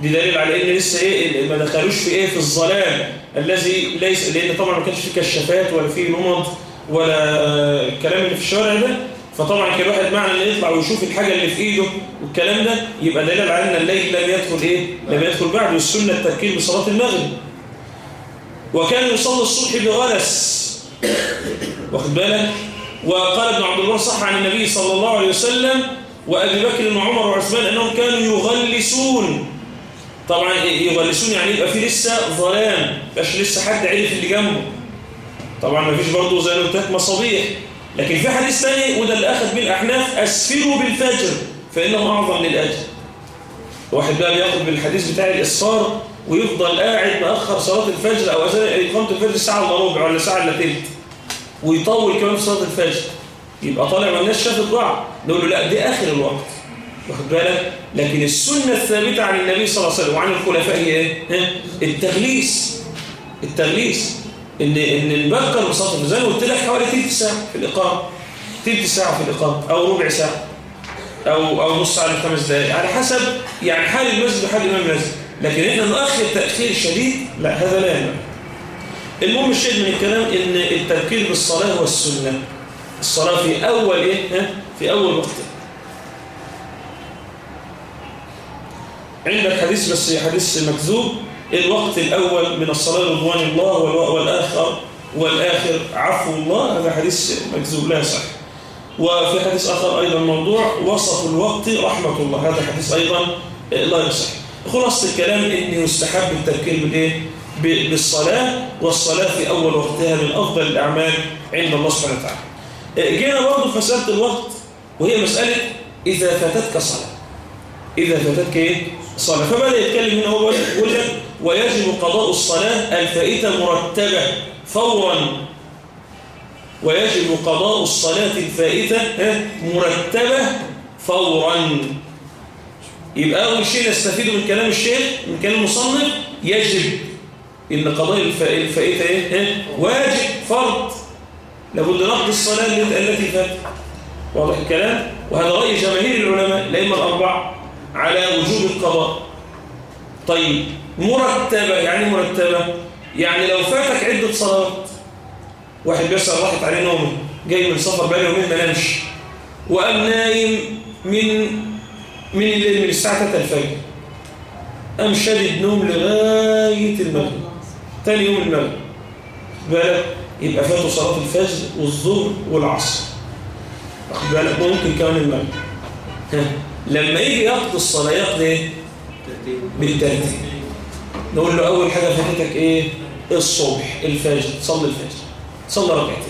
دي دليل على إن لسه إيه ما دخلوش في إيه في الظلام الذي ليس لأن طبعا ما كانش في كشافات ولا في نمط ولا الكلام اللي في الشارع ده. فطبعا كان الواحد معنى انه يطلع ويشوف الحاجة اللي في إيده والكلام ده يبقى دليل على إن الليل لم يدخل إيه لم يدخل بعد والسنة التركيب بصلاه المغرب. وكان يصلي الصبح بغلس واخد بالك؟ وقال ابن عبد الله صح عن النبي صلى الله عليه وسلم وأبي بكر وعمر وعثمان أنهم كانوا يغلسون. طبعا يغلسون يعني يبقى في لسه ظلام مش لسه حد عرف اللي جنبه. طبعا ما فيش برضه زي لك مصابيح. لكن في حديث ثاني وده اللي أخذ بيه الاحناف اسفروا بالفجر فانه أعظم للأجر. واحد بقى بياخد بالحديث بتاع الاسفار ويفضل قاعد مأخر صلاة الفجر أو إقامة الفجر ساعة إلا ربع ولا ساعة إلا تلت. ويطول كمان في صلاة الفجر. يبقى طالع ما الناس شافت بعض نقول له لا دي آخر الوقت. واخد بالك؟ لكن السنة الثابتة عن النبي صلى الله عليه وسلم وعن الخلفاء هي إيه؟ التغليس. التغليس. ان إن نبكر بصلاة الفجر زي ما قلت لك حوالي تلت ساعة في الإقامة. تلت ساعة في الإقامة أو ربع ساعة أو أو نص ساعة لخمس دقائق على حسب يعني حال المسجد وحال الإمام المسجد. لكن إحنا نؤخر تأخير شديد لا هذا لا ينبغي المهم الشيء من الكلام إن التذكير بالصلاة هو السنة الصلاة في أول إيه؟ في أول وقت. عندك حديث بس حديث مكذوب الوقت الأول من الصلاة رضوان الله والآخر والآخر؟ عفو الله هذا حديث مكذوب لا يصح. وفي حديث آخر أيضا موضوع وسط الوقت رحمة الله هذا حديث أيضا لا يصح. خلاص الكلام إن يستحب التذكير بالإيه؟ بالصلاة والصلاة في أول وقتها من أفضل الأعمال عند الله سبحانه وتعالى. جينا برضه في مسألة الوقت وهي مسألة إذا فاتتك صلاة. إذا فاتتك إيه؟ صلاة. فبدأ يتكلم هنا هو؟ يقول ويجب قضاء الصلاة الفائتة مرتبة فورا. ويجب قضاء الصلاة الفائتة مرتبة فورا. يبقى أول شيء نستفيد من كلام الشيخ من كلام المصنف يجب إن قضاء الفائتة إيه؟ واجب فرض. لابد نقضي الصلاة التي فاتت. واضح الكلام؟ وهذا رأي جماهير العلماء الأئمة الأربعة على وجوب القضاء. طيب مرتبة يعني مرتبة؟ يعني لو فاتك عدة صلوات واحد بيسأل راحت عليه نومه جاي من سفر بقاله يومين ما نامش وقام نايم من من الليل من الساعة 3 الفجر. قام شدد نوم لغاية المغرب. تاني يوم المغرب. بالك؟ يبقى فاته صلاة الفجر والظهر والعصر. واخد بالك؟ ممكن كمان المغرب. لما يجي يقضي الصلاة يقضي إيه؟ بالترتيب. نقول له أول حاجة فاتتك إيه؟ الصبح الفجر. تصلي الفجر. تصلي ركعتين.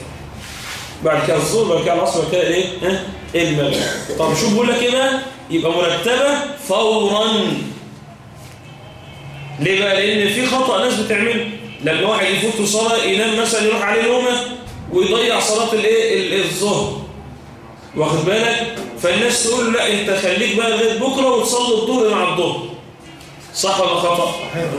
بعد كده الظهر بعد كده العصر بعد كده إيه؟ ها؟ المغرب. طب شوف بقول لك إيه بقى؟ يبقى مرتبة فورا. ليه بقى؟ لأن في خطأ ناس بتعمله. لما واحد يفوت صلاة ينام مثلا يروح عليه نومة ويضيع صلاة الإيه؟ الظهر. واخد بالك؟ فالناس تقول لا أنت خليك بقى لغايه بكرة وتصلي الظهر مع الظهر. صح ولا خطأ؟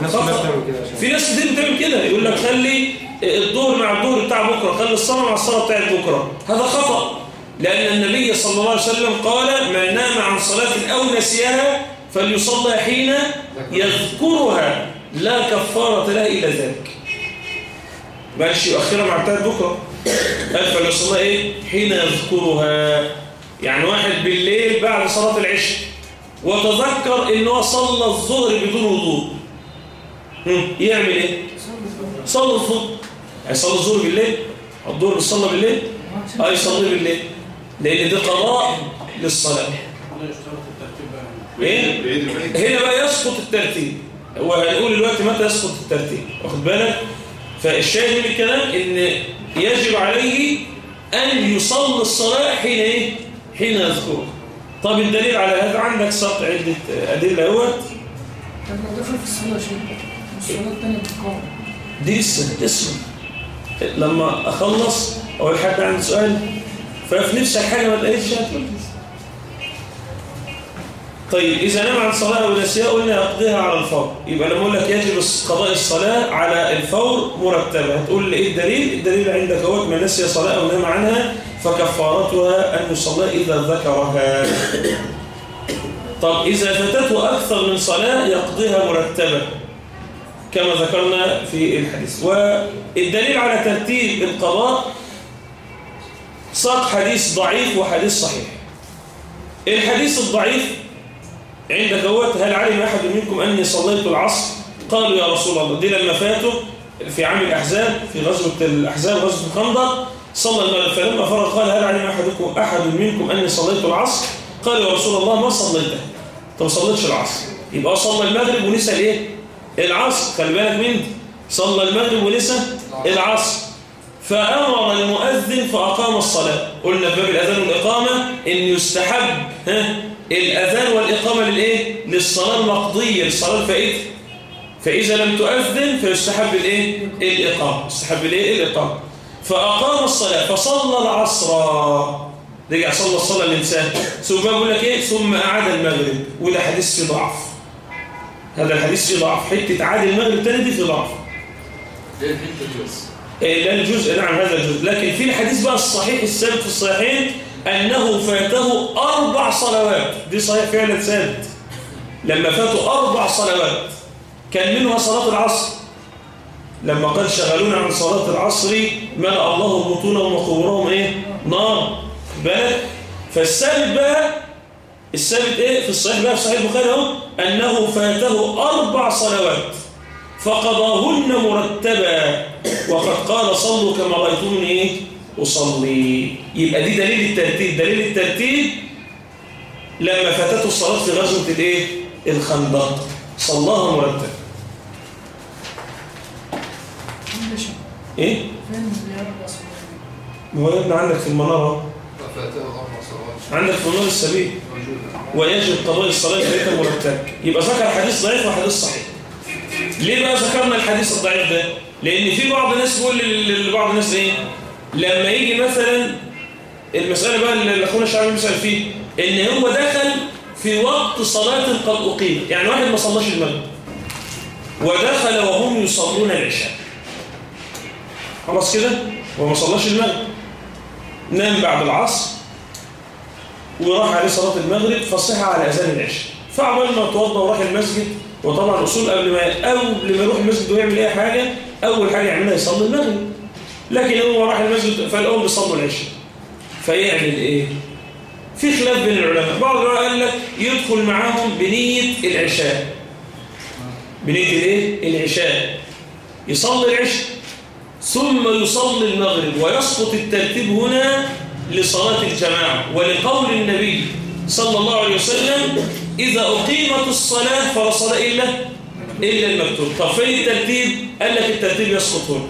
خطأ. في ناس كتير بتعمل كده. يقول لك خلي الظهر مع الظهر بتاع بكرة خلي الصلاة مع الصلاة بتاعت بكرة. هذا خطأ. لأن النبي صلى الله عليه وسلم قال من نام عن صلاة أو نسيها فليصلى حين يذكرها. لا كفارة لها الا ذلك. مالش يؤخرها مع بكرة. قال فليصلى إيه؟ حين يذكرها. يعني واحد بالليل بعد صلاة العشاء وتذكر إن هو صلى الظهر بدون وضوء. يعمل إيه؟ صلى الظهر. هيصلي الظهر بالليل؟ الظهر بيصلى بالليل؟ آه يصلي بالليل. لأن ده قضاء للصلاة. إيه؟ هنا بقى يسقط الترتيب. هو هنقول دلوقتي متى يسقط الترتيب. واخد بالك؟ فالشاهد من الكلام إن يجب عليه أن يصلي الصلاة حين إيه؟ حين يذكره طب الدليل على هذا؟ عندك سطر عدة أدلة أهوت. طب دخل في الصلاة شيء الصلاة التانية بتقام دي لسه لما أخلص أول حد عنده سؤال؟ ففي نفسك حاجة ما تلاقيش طيب إذا نام عن صلاة أو نسيها قلنا يقضيها على الفور. يبقى لما أقول لك يجب قضاء الصلاة على الفور مرتبة. هتقول لي إيه الدليل؟ الدليل عندك هو من نسي صلاة أو نام عنها فكفارتها أن يصلى إذا ذكرها. طب إذا فاتته أكثر من صلاة يقضيها مرتبة كما ذكرنا في الحديث. والدليل على ترتيب القضاء ساق حديث ضعيف وحديث صحيح. الحديث الضعيف؟ عندك هوت هل علم أحد منكم أني صليت العصر؟ قالوا يا رسول الله دي لما فاتوا في عام الأحزاب في غزوة الأحزاب غزوة الخندق صلى المغرب فلما فرغ قال هل علم أحدكم أحد منكم أني صليت العصر؟ قال يا رسول الله ما صليته. طب ما صليتش العصر. يبقى صلى المغرب ونسى الإيه؟ العصر. خلي بالك من صلى المغرب ونسى العصر. فأمر المؤذن فأقام الصلاة. قلنا في باب الأذان والإقامة إن يستحب ها؟ الأذان والإقامة للإيه؟ للصلاة المقضية للصلاة الفائتة. فإذا لم تؤذن فيستحب الإيه؟ الإقامة. يستحب الإيه؟ الإقامة. فأقام الصلاة فصلى العصر. رجع صلى الصلاة الإنسان. ثم بقول لك إيه؟ ثم أعاد المغرب. وده حديث في ضعف. هذا الحديث في ضعف. حتة عاد المغرب تاني دي في ضعف. ليه الحتة دي بس لا الجزء نعم هذا الجزء. لكن في الحديث بقى الصحيح الثابت في الصحيحين أنه فاته أربع صلوات. دي صحيح فعلا ثابت لما فاتوا أربع صلوات كان منها صلاة العصر. لما قال شغلونا عن صلاة العصر ملأ الله بطونهم وقبورهم إيه؟ نار. بالك فالثابت بقى الثابت إيه؟ في الصحيح بقى في صحيح البخاري أهو أنه فاته أربع صلوات. فقضاهن مرتبا. وقد قال صلوا كما رأيتموني إيه؟ أصلي. يبقى دي دليل الترتيب. دليل الترتيب لما فاتته الصلاة في غزوة الإيه؟ الخندق. صلاها مرتب ماشي إيه؟ ابني عندك في المنارة. عندك في منار السبيل. ويجب قضاء الصلاة إليك مرتب يبقى ذكر حديث ضعيف وحديث صحيح. ليه بقى ذكرنا الحديث الضعيف ده؟ لأن في بعض الناس بيقول لبعض الناس إيه؟ لما يجي مثلا المسألة بقى اللي أخونا الشعبي بيسأل فيه إن هو دخل في وقت صلاة قد أقيم. يعني واحد ما صلاش المغرب. ودخل وهم يصلون العشاء. خلاص كده؟ هو ما صلاش المغرب. نام بعد العصر وراح عليه صلاة المغرب فصحى على أذان العشاء. فعمل ما توضى وراح المسجد وطبعا الأصول قبل ما قبل ما يروح المسجد ويعمل أي حاجة أول حاجة يعملها يصلي المغرب. لكن هو راح المسجد فالأول بيصلوا العشاء. فيعمل إيه؟ في خلاف بين العلماء. بعض العلماء قال لك يدخل معاهم بنية العشاء. بنية الإيه؟ العشاء. يصلي العشاء ثم يصلي المغرب. ويسقط الترتيب هنا لصلاة الجماعة ولقول النبي صلى الله عليه وسلم إذا أقيمت الصلاة فلا صلاة إلا إلا المكتوب. طب فين الترتيب؟ قال لك الترتيب يسقط هنا.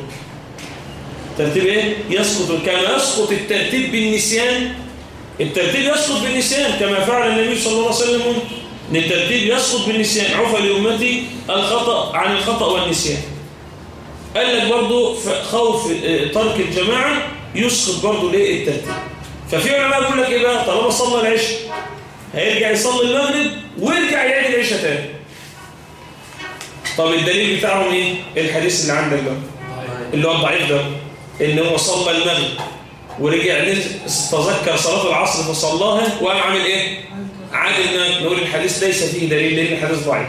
الترتيب إيه؟ يسقط. كما يسقط الترتيب بالنسيان. الترتيب يسقط بالنسيان كما فعل النبي صلى الله عليه وسلم. إن الترتيب يسقط بالنسيان. عفى لأمتي الخطأ عن الخطأ والنسيان. قال لك برضو خوف آه، ترك الجماعة يسقط برضو ليه الترتيب. ففي علماء يقول لك إيه بقى؟ طالما صلى العشاء هيرجع يصلي المغرب ويرجع يعيد العشاء تاني. طب الدليل بتاعهم إيه؟ الحديث اللي عندك ده. اللي هو الضعيف ده إن هو صلى المغرب ورجع تذكر صلاة العصر فصلاها وقام عامل إيه؟ عاد المغرب نقول الحديث ليس فيه دليل لأن الحديث ضعيف.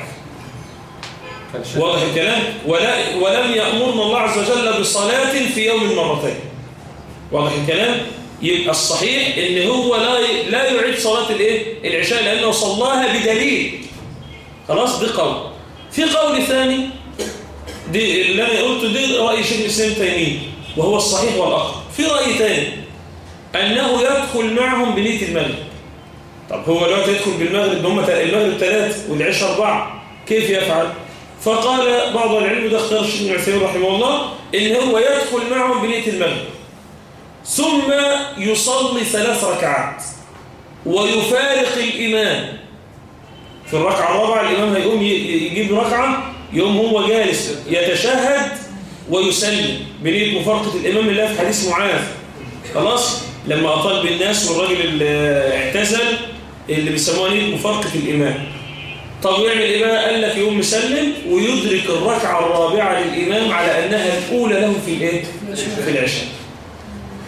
واضح الكلام؟ ولا ولم يأمرنا الله عز وجل بصلاة في يوم مرتين. واضح الكلام؟ يبقى الصحيح إن هو لا لا يعيد صلاة الإيه؟ العشاء لأنه صلاها بدليل. خلاص؟ دي قول. في قول ثاني دي اللي أنا قلته دي رأي شيخ الإسلام تيمية وهو الصحيح والأقرب. في رأي ثاني أنه يدخل معهم بنية المغرب. طب هو دلوقتي يدخل بالمغرب هم المغرب ثلاث والعشاء أربعة. كيف يفعل؟ فقال بعض العلم ده اختار الشيخ ابن عثيمين رحمه الله إن هو يدخل معهم بنية المغرب. ثم يصلي ثلاث ركعات ويفارق الإمام. في الركعة الرابعة الإمام هيقوم يجيب ركعة يقوم هو جالس يتشهد ويسلم بنية مفارقة الإمام اللي في حديث معاذ. خلاص؟ لما أطال بالناس والراجل اللي اعتزل اللي بيسموها نية مفارقة الإمام. طب يعمل إيه بقى؟ قال لك يقوم مسلم ويدرك الركعة الرابعة للإمام على أنها الأولى له في الإيه؟ في العشاء.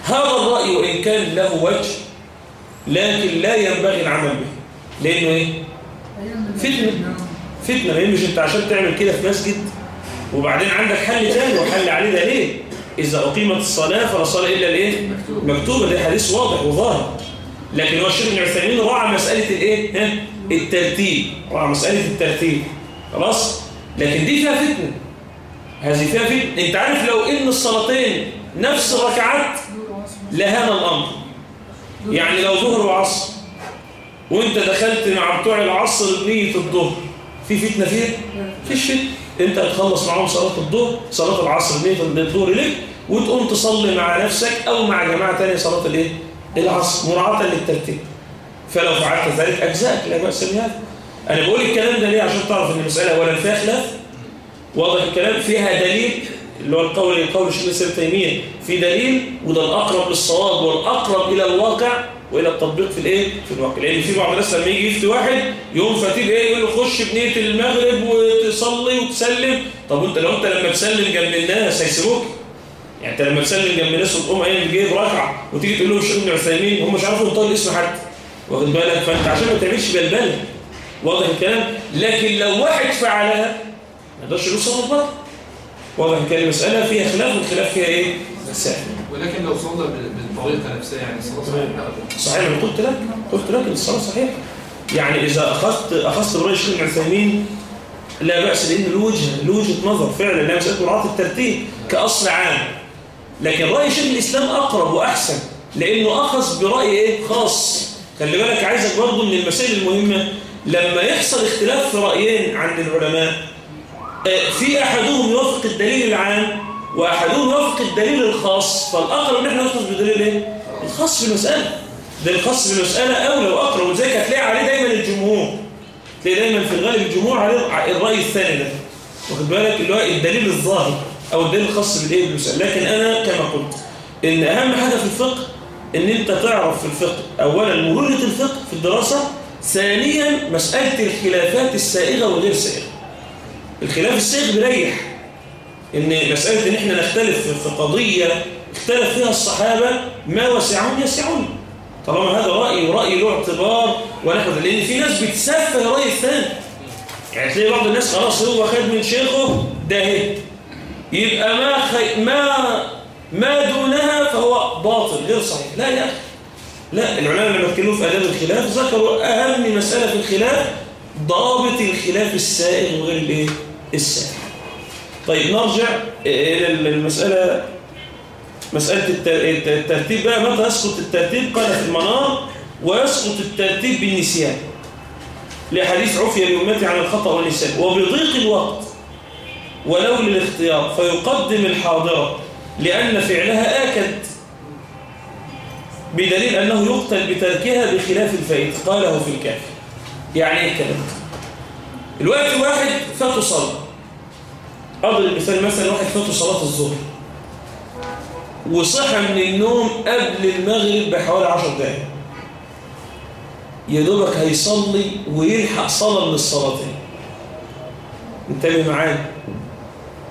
هذا الرأي وإن كان له وجه لكن لا ينبغي العمل به لأنه إيه؟ فتنة فتنة لأن مش أنت عشان تعمل كده في مسجد وبعدين عندك حل تاني وحل عليه ده ليه؟ إذا أقيمت الصلاة فلا صلاة إلا الإيه؟ مكتوبة ده حديث واضح وظاهر لكن هو الشيخ ابن عثيمين راعى مسألة الإيه؟ ها؟ الترتيب راعى مسألة الترتيب خلاص؟ لكن دي فيها فتنة هذه فيها فتنة أنت عارف لو إن الصلاتين نفس الركعات لهان الأمر. يعني لو ظهر وعصر وانت دخلت مع بتوع العصر بنية الظهر في فتنة فيها؟ فيش فتنة انت هتخلص معاهم صلاة الظهر صلاة العصر بنية الظهر لك وتقوم تصلي مع نفسك أو مع جماعة تانية صلاة الإيه؟ العصر مراعاة للترتيب. فلو فعلت ذلك اجزاءك لا بأس بهذا. أنا بقول الكلام ده ليه؟ عشان تعرف إن المسألة اولا فيها خلاف. واضح الكلام؟ فيها دليل. اللي هو القول القول الشيخ الإسلام تيمية. في دليل وده الأقرب للصواب والأقرب إلى الواقع وإلى التطبيق في الإيه؟ في الواقع. لأن في بعض الناس لما يجي يفتي واحد يقوم فاتيب إيه؟ يقول له خش بنيه المغرب وتصلي وتسلم. طب انت لو أنت لما تسلم جنب الناس هيسيبوك؟ يعني أنت لما تسلم جنب الناس وتقوم قايم جايب ركعة وتيجي تقول لهم الشيخ ابن عثيمين هم مش عارفين ينطقوا الاسم حتى واخد بالك؟ فأنت عشان ما تعملش بلبلة. واضح الكلام؟ لكن لو واحد فعلها ما يقدرش يوصل للبطل واضح الكلام المساله فيها خلاف والخلاف فيها إيه؟ مسائل. ولكن لو صلى بال- بالطريقة نفسها يعني الصلاه صحيحه صحيح. أنا قلت لك قلت لك إن الصلاة صحيحة. يعني إذا أخذت أخذت برأي الشيخ ابن عثيمين لا بأس لأن له وجهه نظر فعلا لا مسألة مراعاة الترتيب كأصل عام. لكن رأي شيخ الإسلام أقرب وأحسن لأنه أخذ برأي إيه؟ خاص. خلي بالك عايزك برضه من المسائل المهمة لما يحصل اختلاف في رأيين عند العلماء في أحدهم يوافق الدليل العام وأحدهم يوافق الدليل الخاص فالأقرب إن إحنا ناخذ بدليل إيه؟ الخاص في المساله ده الخاص في المساله أولى وأقرب وذلك هتلاقي عليه دايما الجمهور. تلاقي دايما في الغالب الجمهور عليه الرأي الثاني ده. واخد بالك؟ اللي هو الدليل الظاهر أو الدليل الخاص بالإيه؟ بالمسألة. لكن أنا كما قلت إن أهم حاجة في الفقه إن أنت تعرف في الفقه. اولا مرونة الفقه في الدراسة. ثانيا مسألة الخلافات السائغه والغير سائغه الخلاف السائغ بيريح. إن مسألة إن إحنا نختلف في قضيه اختلف فيها الصحابة ما وسعهم يسعون. طالما هذا رأي ورأي له اعتبار ونحو ذلك لأن في ناس بتسفه الراي الثاني. يعني تلاقي بعض الناس خلاص هو خد من شيخه ده هي يبقى ما خي... ما ما دونها فهو باطل غير صحيح. لا يا أخي. لا العلماء لما اتكلموا في آداب الخلاف ذكروا أهم مسألة في الخلاف ضابط الخلاف السائغ وغير الإيه؟ السائغ طيب نرجع إلى المسألة مسألة الت- الترتيب بقى. متى يسقط الترتيب؟ قال في المنار ويسقط الترتيب بالنسيان. لحديث عفية لأمتي عن الخطأ والنسيان. وبضيق الوقت ولو للاختيار فيقدم الحاضرة لأن فعلها آكد. بدليل أنه يقتل بتركها بخلاف الفائت. قاله في الكافي يعني إيه الكلام؟ الوقت واحد فاته صلاة أضرب مثال مثلا واحد فاته صلاة الظهر وصحى من النوم قبل المغرب بحوالي 10 دقايق. يا دوبك هيصلي ويلحق صلاة من الصلاتين انتبه معايا.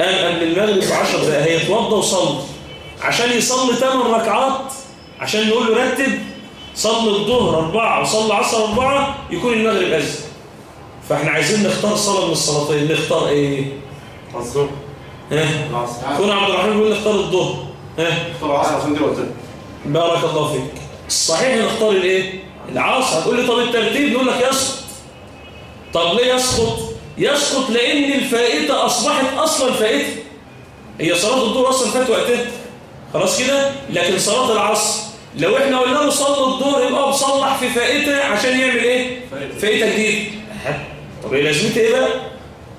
قام قبل المغرب ب 10 دقايق هيتوضى وصلي. عشان يصلي 8 ركعات عشان نقول له رتب صلي الظهر أربعة وصلي العصر أربعة يكون المغرب أذن. فإحنا عايزين نختار صلاة من الصلاتين نختار إيه؟ الظهر. ها؟ العصر. كون عبد الرحمن بيقول نختار الظهر. ها؟ طبعا العصر عشان دي قلت بارك الله فيك. الصحيح نختار الايه؟ العصر. هتقول لي طب الترتيب؟ نقول لك يسقط. طب ليه يسقط؟ يسقط لأن الفائتة أصبحت أصلا فائتة. هي صلاة الظهر أصلا فات وقتها. خلاص كده؟ لكن صلاة العصر. لو إحنا قلنا له صلي الظهر يبقى بصلح في فائتة عشان يعمل إيه؟ فائتة. جديدة. طب إيه لازمتها إيه بقى؟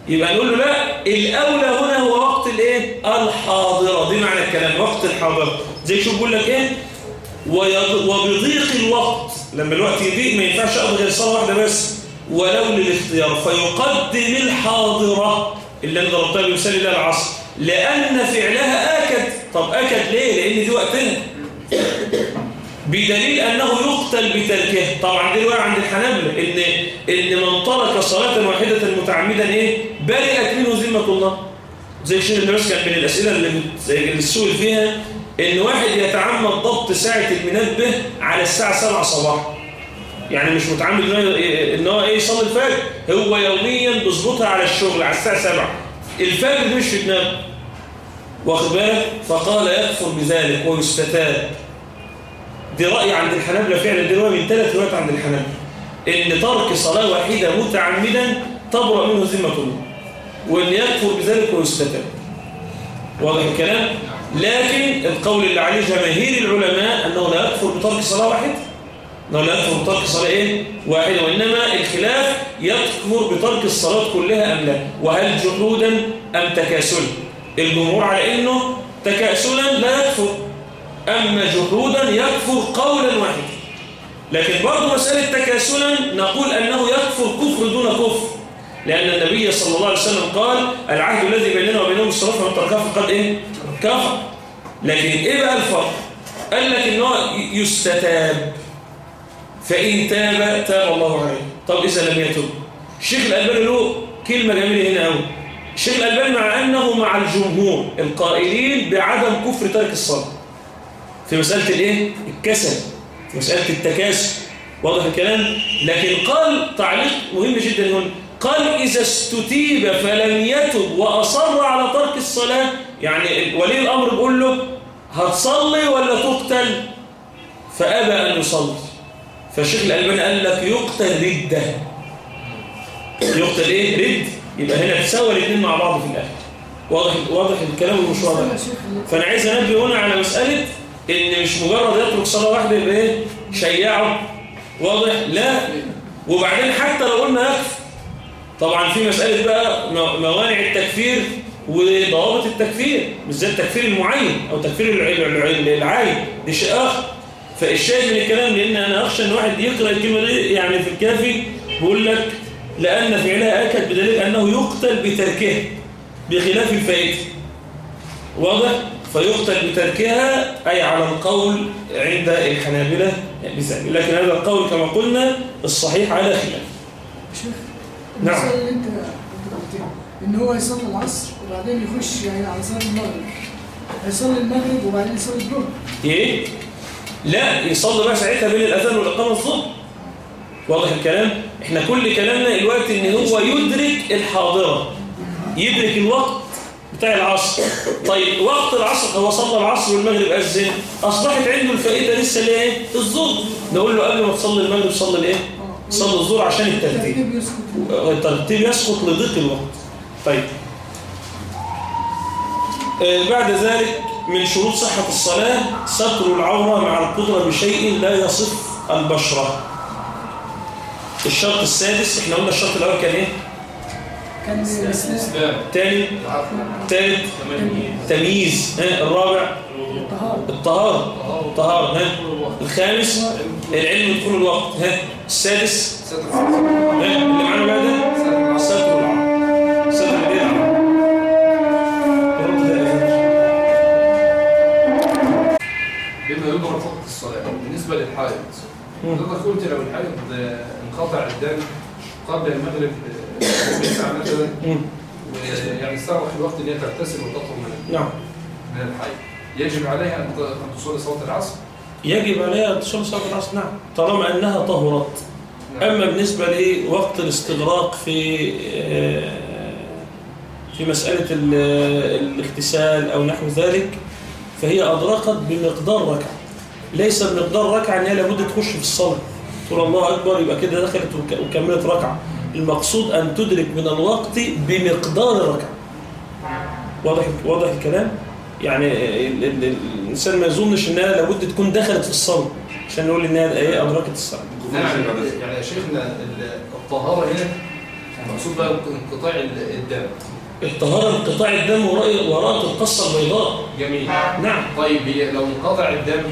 يبقى نقول له لا الأولى هنا هو وقت الإيه؟ الحاضرة. دي معنى الكلام وقت الحاضرة. زي شو بيقول لك إيه؟ وبضيق الوقت. لما الوقت يضيق ما ينفعش اقضي غير صلاة واحدة بس. ولو للاختيار. فيقدم الحاضرة. اللي أنا ضربتها بمثال الله العصر. لأن فعلها آكد. طب آكد ليه؟ لأن دي وقتها بدليل أنه يقتل بتركه. طبعا دي الورقه عند الحنابلة ان إن من ترك صلاة واحدة متعمدا إيه؟ برئت منه ذمة الله. زي الشيخ اللي بس كان من الأسئلة اللي السؤال فيها إن واحد يتعمد ضبط ساعة المنبه على الساعة 7 صباحا يعني مش متعمد إن هو إيه- يصلي الفجر. هو يوميا بيظبطها على الشغل على الساعة 7 الفجر مش في دماغه. واخد بالك؟ فقال يكفر بذلك ويستتاب. دي رأي عند الحنابلة فعلا دي رواية من ثلاث روايات عند الحنابلة. إن ترك صلاة واحدة متعمدا تبرأ منه ذمة الله وإن يكفر بذلك ويستتاب واضح الكلام؟ لكن القول اللي عليه جماهير العلماء أنه لا يكفر بترك صلاة واحدة. أنه لا يكفر بترك صلاة إيه؟ واحدة وإنما الخلاف يكفر بترك الصلاة كلها أم لا؟ وهل جحودا أم تكاسلا؟ الجمهور على إنه تكاسلا لا يكفر. أما جحودا يكفر قولا واحدا. لكن برضه مسألة تكاسلا نقول أنه يكفر كفر دون كفر. لأن النبي صلى الله عليه وسلم قال العهد الذي بيننا وبينهم الصلاة فمن تركها فقد إيه؟ كفر. لكن إيه بقى الفرق؟ قال لك إن هو يستتاب. فإن تاب تاب الله عليه. طب إذا لم يتب الشيخ الألباني له كلمة جميلة هنا قوي الشيخ الألباني مع أنه مع الجمهور القائلين بعدم كفر ترك الصلاة. في مسألة الإيه؟ الكسل. في مسألة التكاسل. واضح الكلام؟ لكن قال تعليق مهم جدا هنا. قال إذا استتيب فلم يتب وأصر على ترك الصلاة يعني ولي الأمر بيقول له هتصلي ولا تقتل؟ فأبى أن يصلي. فالشيخ الألباني قال لك يقتل ردة. يقتل إيه؟ رد. يبقى هنا تساوى الاثنين مع بعض في الآخر. واضح واضح الكلام اللي- فأنا عايز أنبه هنا على مسألة إن مش مجرد يترك صلاة واحدة يبقى إيه؟ شيعه واضح؟ لا. وبعدين حتى لو قلنا يكفر طبعا في مسألة بقى مو- موانع التكفير وضوابط التكفير مش زي التكفير المعين أو تكفير الع- الع- الع- العين. دي شيء آخر. فالشاهد من الكلام لأن أنا أخشى إن واحد يقرأ الكلمة دي يعني في الكافي بيقول لك لأن فعلها أكد بدليل أنه يقتل بتركه بخلاف الفائده واضح؟ فيقتل بتركها أي على القول عند الحنابلة بذلك. لكن هذا القول كما قلنا الصحيح على خلاف. شيخ نعم. اللي أنت إن هو يصلي العصر وبعدين يخش يعني على صلاة المغرب. يصلي المغرب وبعدين يصلي الظهر. إيه؟ لا يصلي بقى ساعتها بين الأذان والإقامة الظهر. واضح الكلام؟ إحنا كل كلامنا الوقت إن هو يدرك الحاضرة. يدرك الوقت. العصر. طيب وقت العصر هو صلى العصر والمغرب أذن. أصبحت عنده الفائدة لسه ليه؟ الظهر. نقول له قبل ما تصلي المغرب صلي الإيه؟ صلي الظهر عشان الترتيب. الترتيب يسقط لضيق الوقت. طيب. آه، بعد ذلك من شروط صحة الصلاة ستر العورة مع القدرة بشيء لا يصف البشرة. الشرط السادس إحنا قلنا الشرط الأول كان إيه؟ كان الإسلام. الإسلام. تاني تالت. تمييز. الرابع. الطهارة. الطهارة. الطهارة. ها. الخامس. العلم دخول الوقت. ها. السادس. اللي معانا بقى ده؟ ستر ستر. بما يضرب وقت الصلاة بالنسبة للحائض قلت لو الحائض آه، انقطع الدم قبل المغرب مثلا مم. يعني استغرق الوقت ان هي تغتسل وتطهر من نعم من الحيض يجب عليها أن تصلي صلاة العصر. يجب عليها تصلي صلاة العصر نعم. طالما أنها طهرت. أما بالنسبة لوقت الاستغراق في آه، في مسألة ال- الاغتسال أو نحو ذلك فهي أدركت بمقدار ركعة. ليس بمقدار ركعة أن هي لابد تخش في الصلاة. تقول الله أكبر يبقى كده دخلت وك- وكملت ركعة. المقصود أن تدرك من الوقت بمقدار الركعة. واضح واضح الكلام؟ يعني ال- ال- الإنسان ما يظنش أنها لابد تكون دخلت في الصلاة عشان نقول إنها إيه أدركت الصلاة. نعم يعني يا شيخنا ال- الطهارة هنا المقصود بقى انقطاع ال- الدم. الطهارة انقطاع الدم وراء وراء القصة البيضاء. جميل. نعم. طيب لو انقطع الدم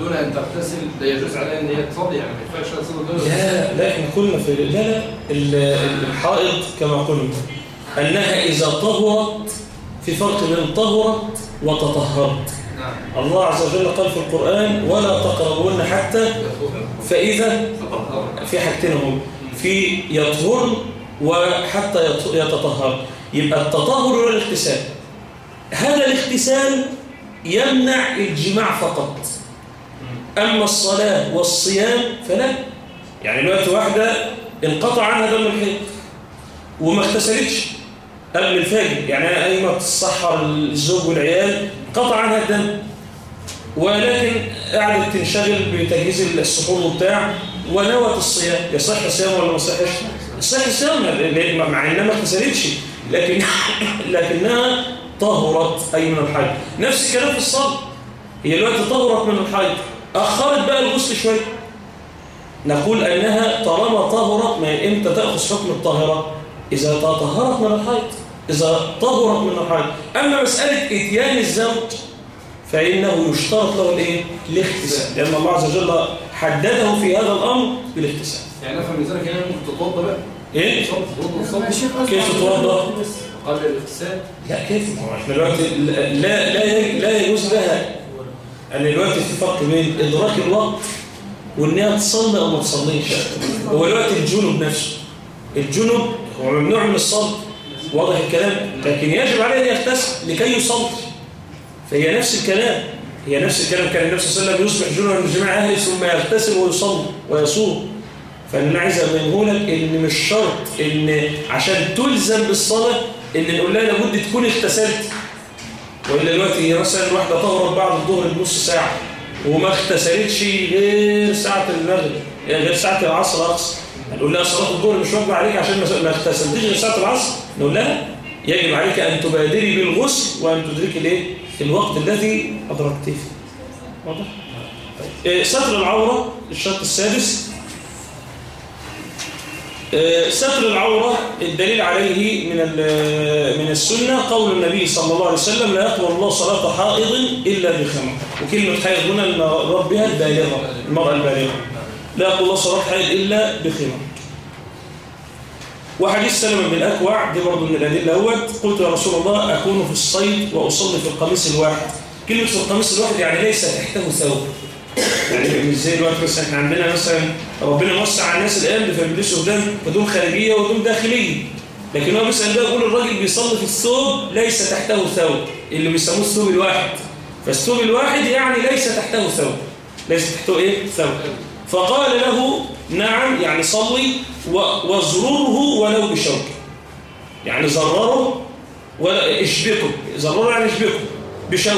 دون أن تغتسل لا يجوز عليها إن هي تصلي يعني ما ينفعش تصلي لا لا إحنا كنا في لا لا ال- الحائض كما قلنا أنها إذا طهرت في فرق بين طهرت وتطهرت. نعم. الله عز وجل قال في القرآن ولا تقربون حتى فإذا في حاجتين هم في يطهر وحتى يتطهر. يبقى التطهر هو الاغتسال هذا الاغتسال يمنع الجماع فقط. أما الصلاة والصيام فلا. يعني دلوقتي واحدة انقطع عنها دم الحيض وما اغتسلتش قبل الفجر يعني أنا قايمة تسحر الزوج والعيال قطع عنها الدم. ولكن قعدت تنشغل بتجهيز السحور وبتاع ونوت الصيام. يصح الصيام ولا ما يصحش؟ يصح الصيام مع إنها ما اغتسلتش لكن لكنها طهرت أي من الحيض. نفس الكلام في الصلاه هي دلوقتي طهرت من الحيض. أخرت بقى الغسل شوية نقول أنها طالما طهرت ما هي إمتى تأخذ حكم الطاهرة إذا تطهرت من الحيض إذا طهرت من الحيض أما مسألة إتيان الزوج فإنه يشترط له الإيه؟ الاغتسال لأن الله عز وجل حدده في هذا الأمر بالاغتسال يعني أفهم من ذلك هنا ممكن تتوضأ بقى إيه؟ كيف؟ بس. قبل الاغتسال لا كيف؟ ما هو إحنا دلوقتي لا لا لا يجوز لها أن دلوقتي في فرق بين إدراك الوقت وإنها تصلي أو ما تصليش. هو دلوقتي الجنب نفسه. الجنب هو ممنوع من الصلاة واضح الكلام؟ لكن يجب عليه أن يغتسل لكي يصلي. فهي نفس الكلام. هي نفس الكلام كان النبي صلى الله عليه وسلم يصبح جنبا من جميع أهله ثم يغتسل ويصلي ويصوم. فأنا عايز أبينه لك إن مش شرط إن عشان تلزم بالصلاة إن نقول لها لابد تكون اغتسلت. وإلا دلوقتي مثلا واحدة طهرت بعد الظهر بنص ساعة وما اغتسلتش غير ساعة المغرب يعني غير ساعة العصر أقصى نقول لها صلاة الظهر مش واجبة عليك عشان ما اغتسلتيش غير ساعة العصر نقول لها يجب عليك أن تبادري بالغسل وأن تدركي الإيه الوقت الذي أدركتيه. واضح؟ طيب. إيه، ستر العورة الشرط السادس ستر العورة الدليل عليه من من السنة قول النبي صلى الله عليه وسلم لا يقبل الله صلاة حائض إلا بخمر. وكلمة حائض هنا المراد بها البالغة المرأة البالغة. لا يقبل الله صلاة حائض إلا بخمر. وحديث سلمة بن الأكوع دي برضه من الأدلة أهوت قلت يا رسول الله أكون في الصيد وأصلي في القميص الواحد. كلمة في القميص الواحد يعني ليس تحته ثوب. يعني مش زي دلوقتي مثلا إحنا عندنا مثلا ربنا موسع على الناس الان فبيلبسوا هدوم هدوم خارجية وهدوم داخلية. لكن هو مثلا ده يقول الراجل بيصلي في الثوب ليس تحته ثوب اللي بيسموه الثوب الواحد. فالثوب الواحد يعني ليس تحته ثوب ليس تحته إيه؟ ثوب. فقال له نعم يعني صلي وازرره ولو بشوك. يعني زرره ولا اشبكه زرره يعني اشبكه بشوك.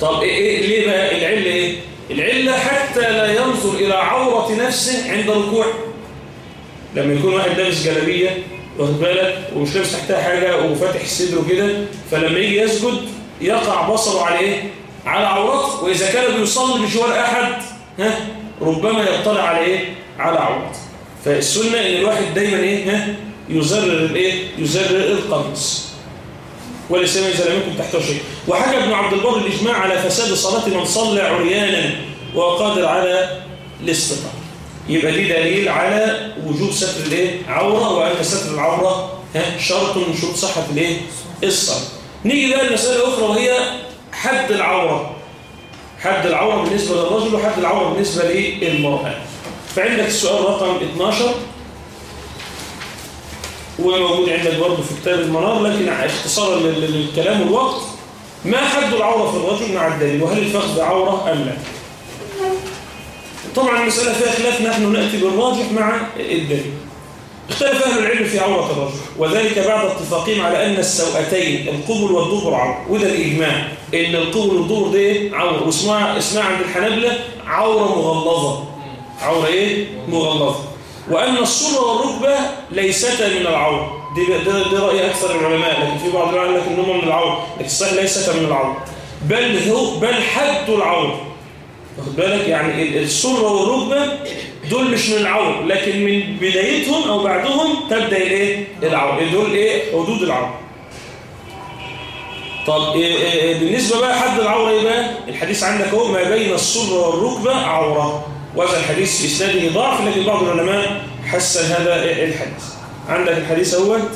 طب إيه إيه ليه بقى؟ العلة إيه؟ العلة حتى لا ينظر إلى عورة نفسه عند ركوع لما يكون واحد لابس جلابية واخد بالك؟ ومش لابس تحتها حاجة وفاتح صدره كده فلما يجي يسجد يقع بصره على إيه؟ على عورته. وإذا كان بيصلي بجوار أحد ها؟ ربما يطلع على إيه؟ على عورته. فالسنة إن الواحد دايما إيه؟ ها؟ يزرر الإيه؟ يزرر القميص. إذا لم يكن تحته شيء. وحكى ابن عبد البر الإجماع على فساد صلاة من صلى عريانا وهو قادر على الاستطاعة. يبقى دي دليل على وجوب ستر الايه عورة وأن ستر العورة شرط من شروط صحة الايه الصلاة. نيجي بقى لمسألة أخرى وهي حد العورة. حد العورة بالنسبة للرجل وحد العورة بالنسبة للمرأة. فعندك السؤال رقم 12 وموجود عندك برضه في كتاب المنار لكن اختصارا لل- للكلام والوقت ما حد العورة في الرجل مع الدليل وهل الفخذ عورة أم لا؟ طبعا المسألة فيها خلاف نحن نأتي بالراجح مع الدليل. اختلف أهل العلم في عورة الرجل وذلك بعد اتفاقهم على أن السوأتين القبل والدبر عورة. وده الإجماع إن القبل والدبر ده إيه؟ عورة. واسمها اسمها عند الحنابلة عورة مغلظة. عورة إيه؟ مغلظة. وأن السرة والركبة ليستا من العورة دي, ده, ده رأي أكثر العلماء لكن في بعض العلماء لكن هم من العورة لكن الصحيح ليستا من العورة بل هو بل حد العورة واخد بالك؟ يعني ال- السرة والركبة دول مش من العورة لكن من بدايتهم أو بعدهم تبدأ الإيه؟ العورة دول إيه؟ حدود العورة طب إيه إيه إيه بالنسبة بقى حد العورة إيه بقى؟ الحديث عندك أهو ما بين السرة والركبة عورة. وهذا الحديث في إسناده ضعف لكن بعض العلماء حسن هذا الحديث. عندك الحديث اهوت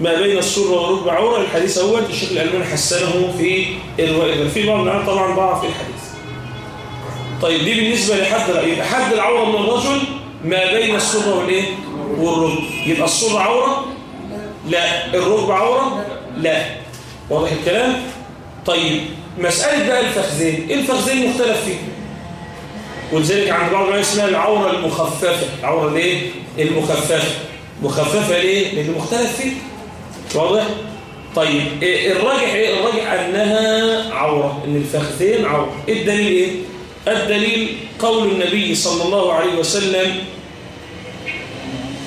ما بين السرة والركبة عورة. الحديث اهوت الشيخ الألباني حسنه في الوائد في بعض العلماء طبعا ضعف الحديث. طيب دي بالنسبة لحد يبقى حد العورة من الرجل ما بين السرة والإيه؟ والركبة يبقى السرة عورة؟ لا. الركبة عورة؟ لا. واضح الكلام؟ طيب مسألة بقى الفخذين. إيه الفخذين مختلف فيه؟ ولذلك عند بعض الناس اسمها العورة المخففة. العورة الايه المخففة. مخففة ليه؟ لأنه مختلف فيه. واضح؟ طيب إيه الراجح إيه؟ الراجح أنها عورة إن الفخذين عورة. إيه الدليل إيه؟ الدليل قول النبي صلى الله عليه وسلم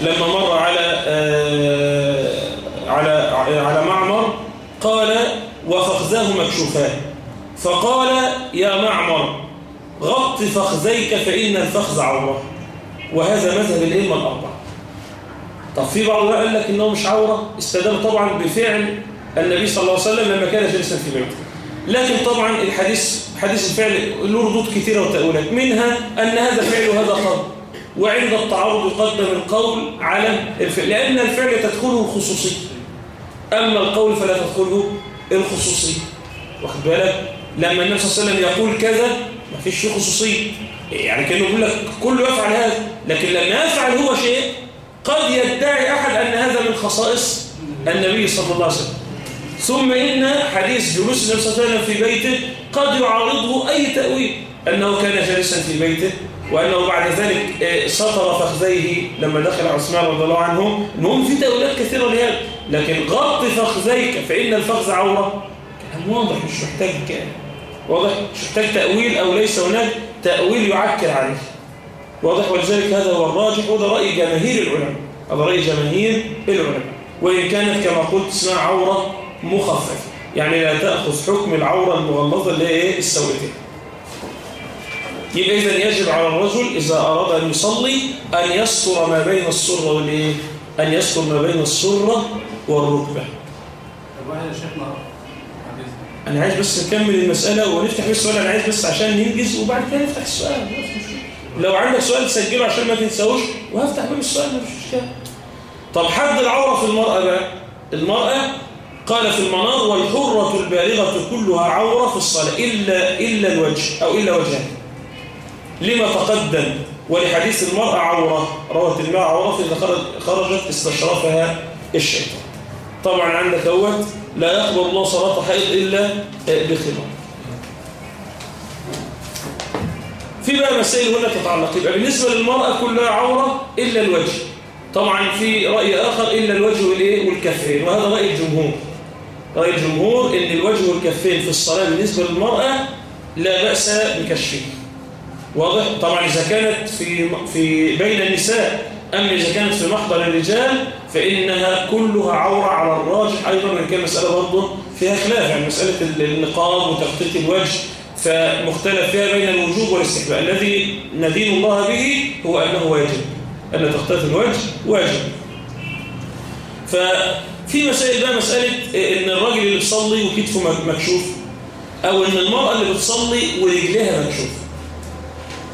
لما مر على آه على على معمر قال وفخذاه مكشوفان فقال يا معمر غط فخذيك فإن الفخذ عورة. وهذا مذهب الأئمة الأربعة. طب في بعض قال لك إنه مش عورة. استدل طبعا بفعل النبي صلى الله عليه وسلم لما كان جالسا في بيته لكن طبعا الحديث حديث الفعل له ردود كثيرة وتأويلات. منها أن هذا فعل وهذا قول وعند التعارض يقدم القول على الفعل. لأن الفعل تدخله الخصوصية أما القول فلا تدخله الخصوصية واخد بالك؟ لما النبي صلى الله عليه وسلم يقول كذا ما فيش خصوصية. يعني كأنه يقول لك كله يفعل هذا. لكن لما يفعل هو شيء قد يدعي أحد أن هذا من خصائص النبي صلى الله عليه وسلم. ثم إن حديث جلوس النبي صلى الله في بيته قد يعارضه أي تأويل. أنه كان جالسا في بيته وأنه بعد ذلك سطر فخذيه لما دخل عثمان رضي الله عنه. المهم في تأويلات كثيرة لهذا. لكن غط فخذيك فإن الفخذ عورة. كلام واضح مش محتاج كلام. واضح؟ مش محتاج تأويل أو ليس هناك تأويل يعكر عليه. واضح؟ ولذلك هذا هو الراجح وده رأي جماهير العلماء. هذا رأي جماهير العلماء. وإن كانت كما قلت اسمها عورة مخففة. يعني لا تأخذ حكم العورة المغلظة اللي هي السويتين يبقى إذا يجب على الرجل إذا أراد أن يصلي أن يستر ما بين السرة والإيه؟ أن يستر ما بين السرة والركبة. طب يا شيخنا أنا عايز بس نكمل المسألة ونفتح بس السؤال أنا عايز بس عشان ننجز وبعد كده نفتح السؤال. لو عندك سؤال تسجله عشان ما تنساهوش وهفتح باب السؤال ما فيش مشكلة. طب حد العورة في المرأة بقى؟ المرأة قال في المنار والحرة البالغة كلها عورة في الصلاة إلا, إلا الوجه أو إلا وجهها لما تقدم ولحديث المرأة عورة؟ روت الماء عورة فإذا خرج- خرجت استشرفها الشيطان. طبعا عندك أول لا يقبل الله صلاة حيض إلا بخمار. في بقى مسائل هنا تتعلق. يبقى بالنسبة للمرأة كلها عورة إلا الوجه. طبعا في رأي آخر إلا الوجه والإيه؟ والكفين. وهذا رأي الجمهور. رأي الجمهور إن الوجه والكفين في الصلاة بالنسبة للمرأة لا بأس بكشفه. واضح؟ طبعا إذا كانت في في بين النساء أما إذا كانت في محضر الرجال فإنها كلها عورة على الراجح. أيضا وإن كان مسألة برضه فيها خلاف يعني مسألة النقاب وتغطية الوجه فمختلف فيها بين الوجوب والاستحباب. الذي ندين الله به هو أنه واجب. أن تغطية الوجه واجب. ففي مسائل بقى مسألة إن الراجل اللي بيصلي وكتفه مكشوف أو إن المرأة اللي بتصلي ورجلها مكشوفة.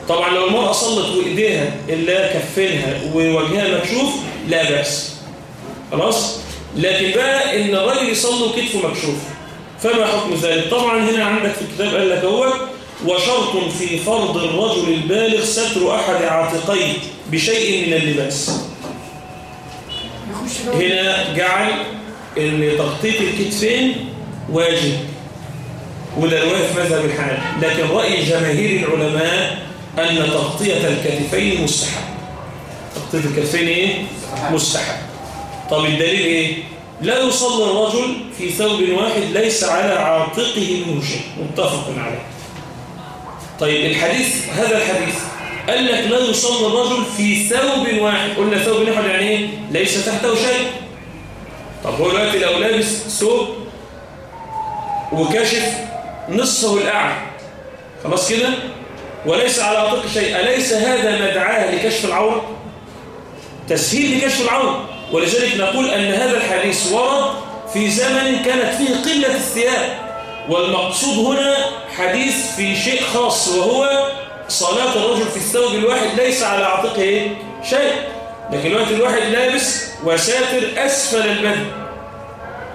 طبعا لو المرأة صلت وإيديها إلا كفينها ووجهها مكشوف لا بأس. خلاص؟ لكن بقى إن الراجل يصلي وكتفه مكشوف. فما حكم ذلك؟ طبعا هنا عندك في الكتاب قال لك هو وشرط في فرض الرجل البالغ ستر أحد عاتقيه بشيء من اللباس. هنا جعل إن تغطية الكتفين واجب. وده في مذهب الحنابلة. لكن رأي جماهير العلماء أن تغطية الكتفين مستحب. تغطية الكتفين إيه؟ مستحب. طب الدليل إيه؟ لا يصلي الرجل في ثوب واحد ليس على عاتقه منه شيء. متفق عليه. طيب الحديث هذا الحديث. قال لك لا يصلي الرجل في ثوب واحد. قلنا ثوب واحد يعني إيه؟ ليس تحته شيء. طب هو دلوقتي لو لابس ثوب وكشف نصفه الأعلى خلاص كده؟ وليس على عاتقه شيء. أليس هذا مدعاه لكشف العورة تسهيل لكشف العورة ولذلك نقول أن هذا الحديث ورد في زمن كانت فيه قلة الثياب. والمقصود هنا حديث في شيء خاص وهو صلاة الرجل في الثوب الواحد ليس على عاتقه شيء. لكن الوقت الواحد لابس وساتر أسفل البدن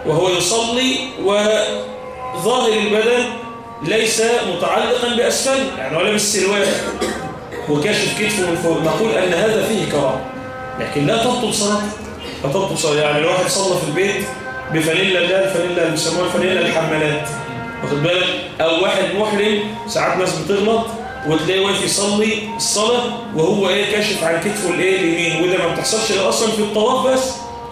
وهو يصلي وظاهر البدن ليس متعلقا بأسفل يعني هو لابس سروال وكاشف كتفه من فوق نقول أن هذا فيه كرام لكن لا تبطل صلاة لا تبطل صلاة يعني الواحد صلى في البيت بفانيلا لا الفانيلا اللي بيسموها الفانيلا الحمالات. واخد بالك؟ أو واحد محرم ساعات ناس بتغلط وتلاقيه واقف يصلي الصلاة وهو إيه كاشف عن كتفه الإيه اليمين. وده ما بتحصلش إلا أصلا في الطواف بس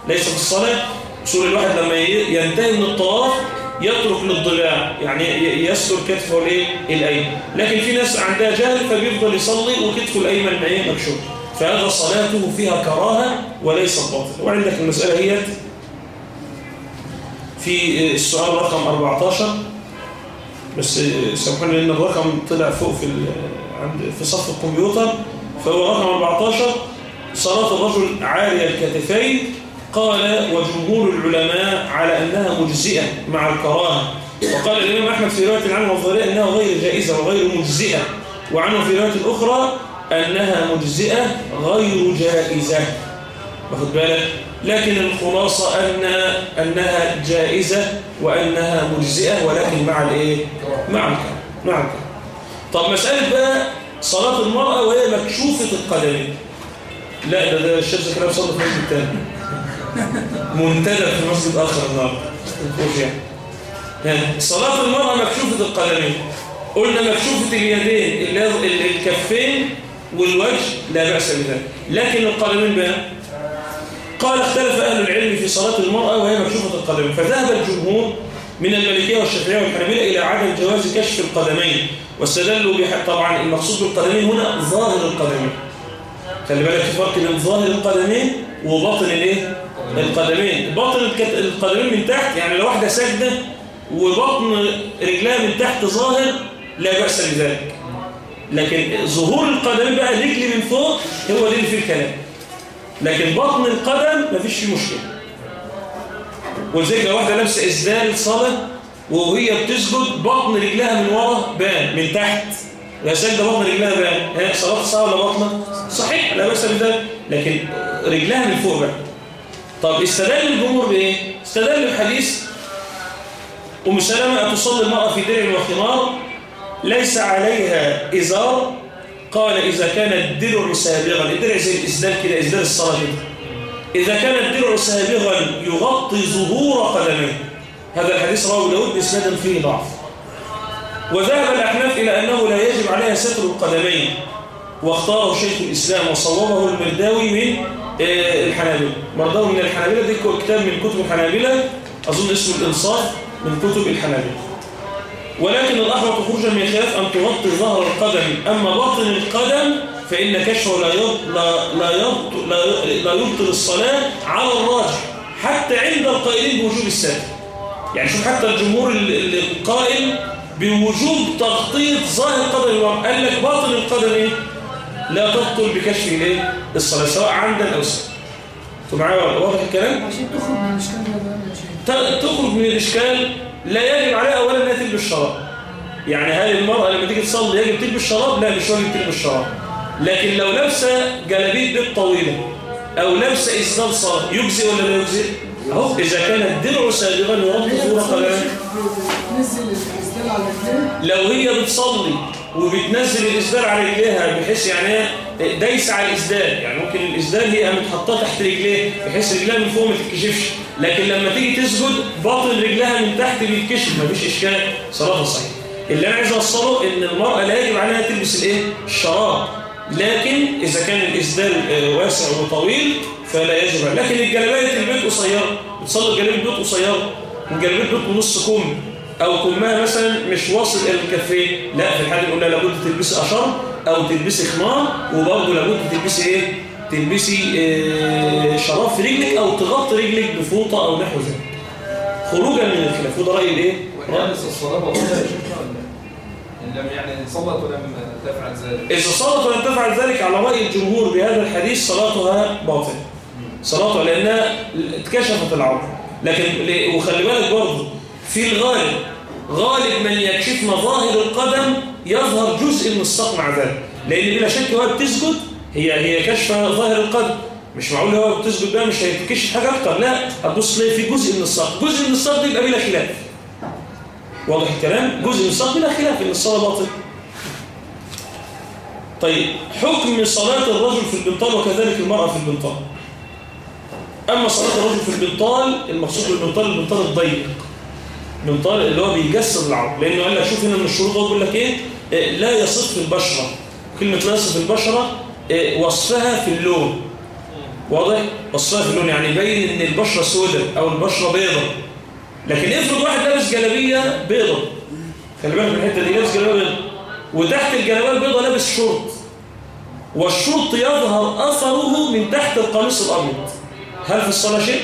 ليس في الصلاة. أصول الواحد لما ينتهي من الطواف يترك للضلاع يعني يستر كتفه الإيه؟ الأيمن. لكن في ناس عندها جهل فبيفضل يصلي وكتفه الأيمن إيه مكشوف. فهذا صلاته فيها كراهة وليست باطلة. وعندك المسألة هي في السؤال رقم 14 بس سامحوني لأن الرقم طلع فوق في عند في صف الكمبيوتر. فهو رقم 14 صلاة الرجل عارية الكتفين قال وجمهور العلماء على أنها مجزئة مع الكراهة. وقال الإمام أحمد في رواية عنه والظاهرية أنها غير جائزة وغير مجزئة. وعنه في رواية أخرى أنها مجزئة غير جائزة. واخد بالك؟ لكن الخلاصة أن أنها جائزة وأنها مجزئة ولكن مع الإيه؟ مع الكلام مع الكلام طب مسألة بقى صلاة المرأة وهي مكشوفة القدمين لا ده ده الشيخ زكريا صلى في المسجد منتدى في مسجد آخر النهارده ها، صلاة المرأة مكشوفة القدمين قلنا مكشوفة اليدين الكفين والوجه لا بأس بذلك. لكن القدمين بقى. قال اختلف أهل العلم في صلاة المرأة وهي مكشوفة القدمين فذهب الجمهور من المالكية والشافعية والحنابلة إلى عدم جواز كشف القدمين واستدلوا بح... طبعا المقصود بالقدمين هنا ظاهر القدمين خلي بالك في فرق بين ظاهر القدمين وباطن الإيه؟ القدمين الكت... القدمين من تحت يعني لو واحدة ساجده وبطن رجلها من تحت ظاهر لا بأس بذلك. لكن ظهور القدمين بقى رجلي من فوق هو ده اللي فيه الكلام. لكن بطن القدم مفيش فيه مشكلة. وزي لو واحدة لابسة اسدال صلاه وهي بتسجد بطن رجلها من ورا بان من تحت. لا سجدة بطن رجلها بان. هي صلاة صح ولا بطنه صحيح لا بأس بذلك. لكن رجلها من فوق بقى. طب استدل الجمهور بإيه؟ استدل بحديث أم سلمة تصلي المرأة في درع وخمار ليس عليها إزار. قال إذا كان الدرع سابغا الدرع زي الإسدال كده إسدال الصلاة كده إذا كان الدرع سابغا يغطي ظهور قدميه. هذا الحديث رواه داود بإسناد فيه ضعف. وذهب الأحناف إلى أنه لا يجب عليها ستر القدمين. واختاره شيخ الإسلام وصوبه المرداوي من الحنابلة. مرداوي من الحنابلة. دي كتاب من كتب الحنابلة. أظن اسمه الإنصاف من كتب الحنابلة. ولكن الأحوط خروجا من الخلاف أن تغطي ظهر القدم. أما باطن القدم فإن كشفه لا يب- لا يبطل لا يبطل الصلاة على الراجح حتى عند القائلين بوجوب الستر يعني شوف حتى الجمهور ال- ال- القائل بوجوب تغطية ظاهر قدم قال لك باطن القدم إيه؟ لا تبطل بكشف الايه الصلاة سواء عمدا أو سهوا أنتوا معايا واضح الكلام؟ عشان تخرج من ت- تخرج من الإشكال لا يجب عليها أولا أنها تلبس شراب يعني هل المرأة لما تيجي تصلي يجب تلبس شراب؟ لا مش واجب تلبس شراب لكن لو لابسة جلابية بيض طويلة أو لابسة إسدال صلاة يجزي ولا لا يجزي؟ أهو إذا كان الدرع سابغا هي صورة بتصلي قدمها رجليها لو هي بتصلي وبتنزل الإسدال على رجليها بحيث يعني هي دايسة على الإسدال يعني ممكن الإسدال هي قامت حطها تحت رجليه بحيث رجلها من فوق ما تتكشفش لكن لما تيجي تسجد باطن رجلها من تحت بيتكشف مفيش إشكال صلاتها صحيحة. اللي أنا عايز أوصله إن المرأة لا يجب عليها تلبس الإيه؟ الشراب. لكن إذا كان الإسدال آه، واسع وطويل فلا يجب عليها. لكن الجلابية البيت قصيرة. بتصلي جلابية البيت قصيرة. وجلابية البيت بنص كم أو كمها مثلا مش واصل إلى الكفين لا في الحالة الأولى لابد تلبسي اشر أو تلبسي خمار وبرضه لابد تلبسي إيه؟ تلبسي آه، شراب في رجلك أو تغطي رجلك بفوطة أو نحو ذلك. خروجا من الخلاف. وده رأي- وإحداث الصلاة باطلة يا شيخ ولا إن لم يعني صلت ولم تفعل ذلك. إذا صلت ولم تفعل ذلك على رأي الجمهور بهذا الحديث صلاتها باطلة. صلاتها لأنها اتكشفت العوره لكن وخلي بالك برضه في الغالب غالب من يكشف مظاهر القدم يظهر جزء من الساق مع ذلك. لأن بلا شك وهي بتسجد هي هي كشف ظاهر القدم. مش معقول هو بتسجد بقى مش هيتكشف حاجة أكتر. لا هتبص تلاقي في جزء من الساق جزء من الساق ده يبقى بلا خلاف. واضح الكلام؟ جزء من الساق بلا خلاف إن الصلاة باطلة. طيب حكم صلاة الرجل في البنطال وكذلك المرأة في البنطال. أما صلاة الرجل في البنطال المقصود بالبنطال البنطال الضيق. البنطال اللي هو بيجسد العظم لأنه قال لك شوف هنا من الشروط بيقول لك إيه؟ إيه، لا يصف البشرة. كلمة لا يصف البشرة إيه، وصفها في اللون. واضح؟ وصفها في اللون يعني يبين إن البشرة سوداء أو البشرة بيضة. لكن افرض واحد لابس جلابية بيضة. خلي بالك من الحتة دي لابس جلابية بيضة. وتحت الجلابية البيضة لابس شورت. والشرط يظهر أثره من تحت القميص الأبيض. هل في الصلاة شيء؟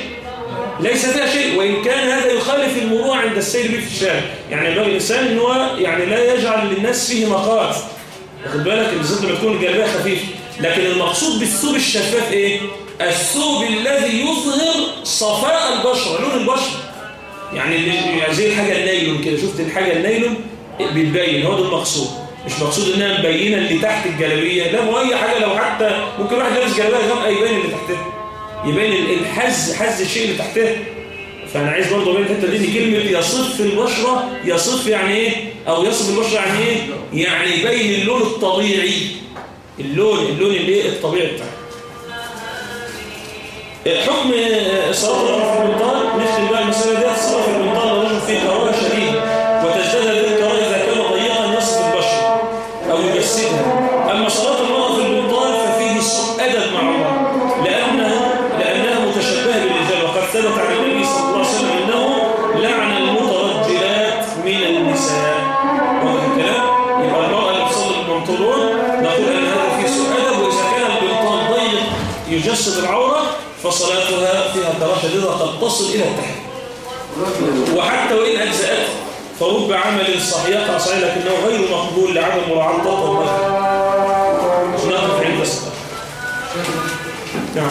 ليس فيها شيء. وإن كان هذا يخالف المروءة عند السير به في الشارع يعني ينبغي الإنسان إن هو يعني لا يجعل للناس فيه مقال واخد بالك؟ بالذات لما تكون الجلابية خفيفة لكن المقصود بالثوب الشفاف إيه؟ الثوب الذي يظهر صفاء البشرة لون البشرة يعني يعني زي الحاجة النايلون كده. شفت الحاجة النايلون؟ بيتبين هو ده المقصود. مش مقصود إنها مبينة اللي تحت الجلابية. لا ما أي حاجة لو حتى ممكن واحد لابس جلابية غامقة يبين اللي تحتها. يبين ال- الحز حز الشيء اللي تحتها فأنا عايز برضه أبين الحتة دي كلمة يصف البشرة يصف يعني إيه؟ أو يصف البشرة يعني إيه؟ يعني يبين اللون الطبيعي. اللون اللون اللي إيه؟ الطبيعي بتاعه. حكم صلاة الرجل في المنطال نختم بقى المسألة دي الصلاة في المنطال الرجل فيه كراهة يجسد العورة فصلاتها فيها شديدة قد تصل إلى التحريم وحتى وإن أجزأت فرب عمل صحيح يقع صحيح لكنه غير مقبول لعدم مراعاة طاقة المذهب نقف عند الصلاة نعم.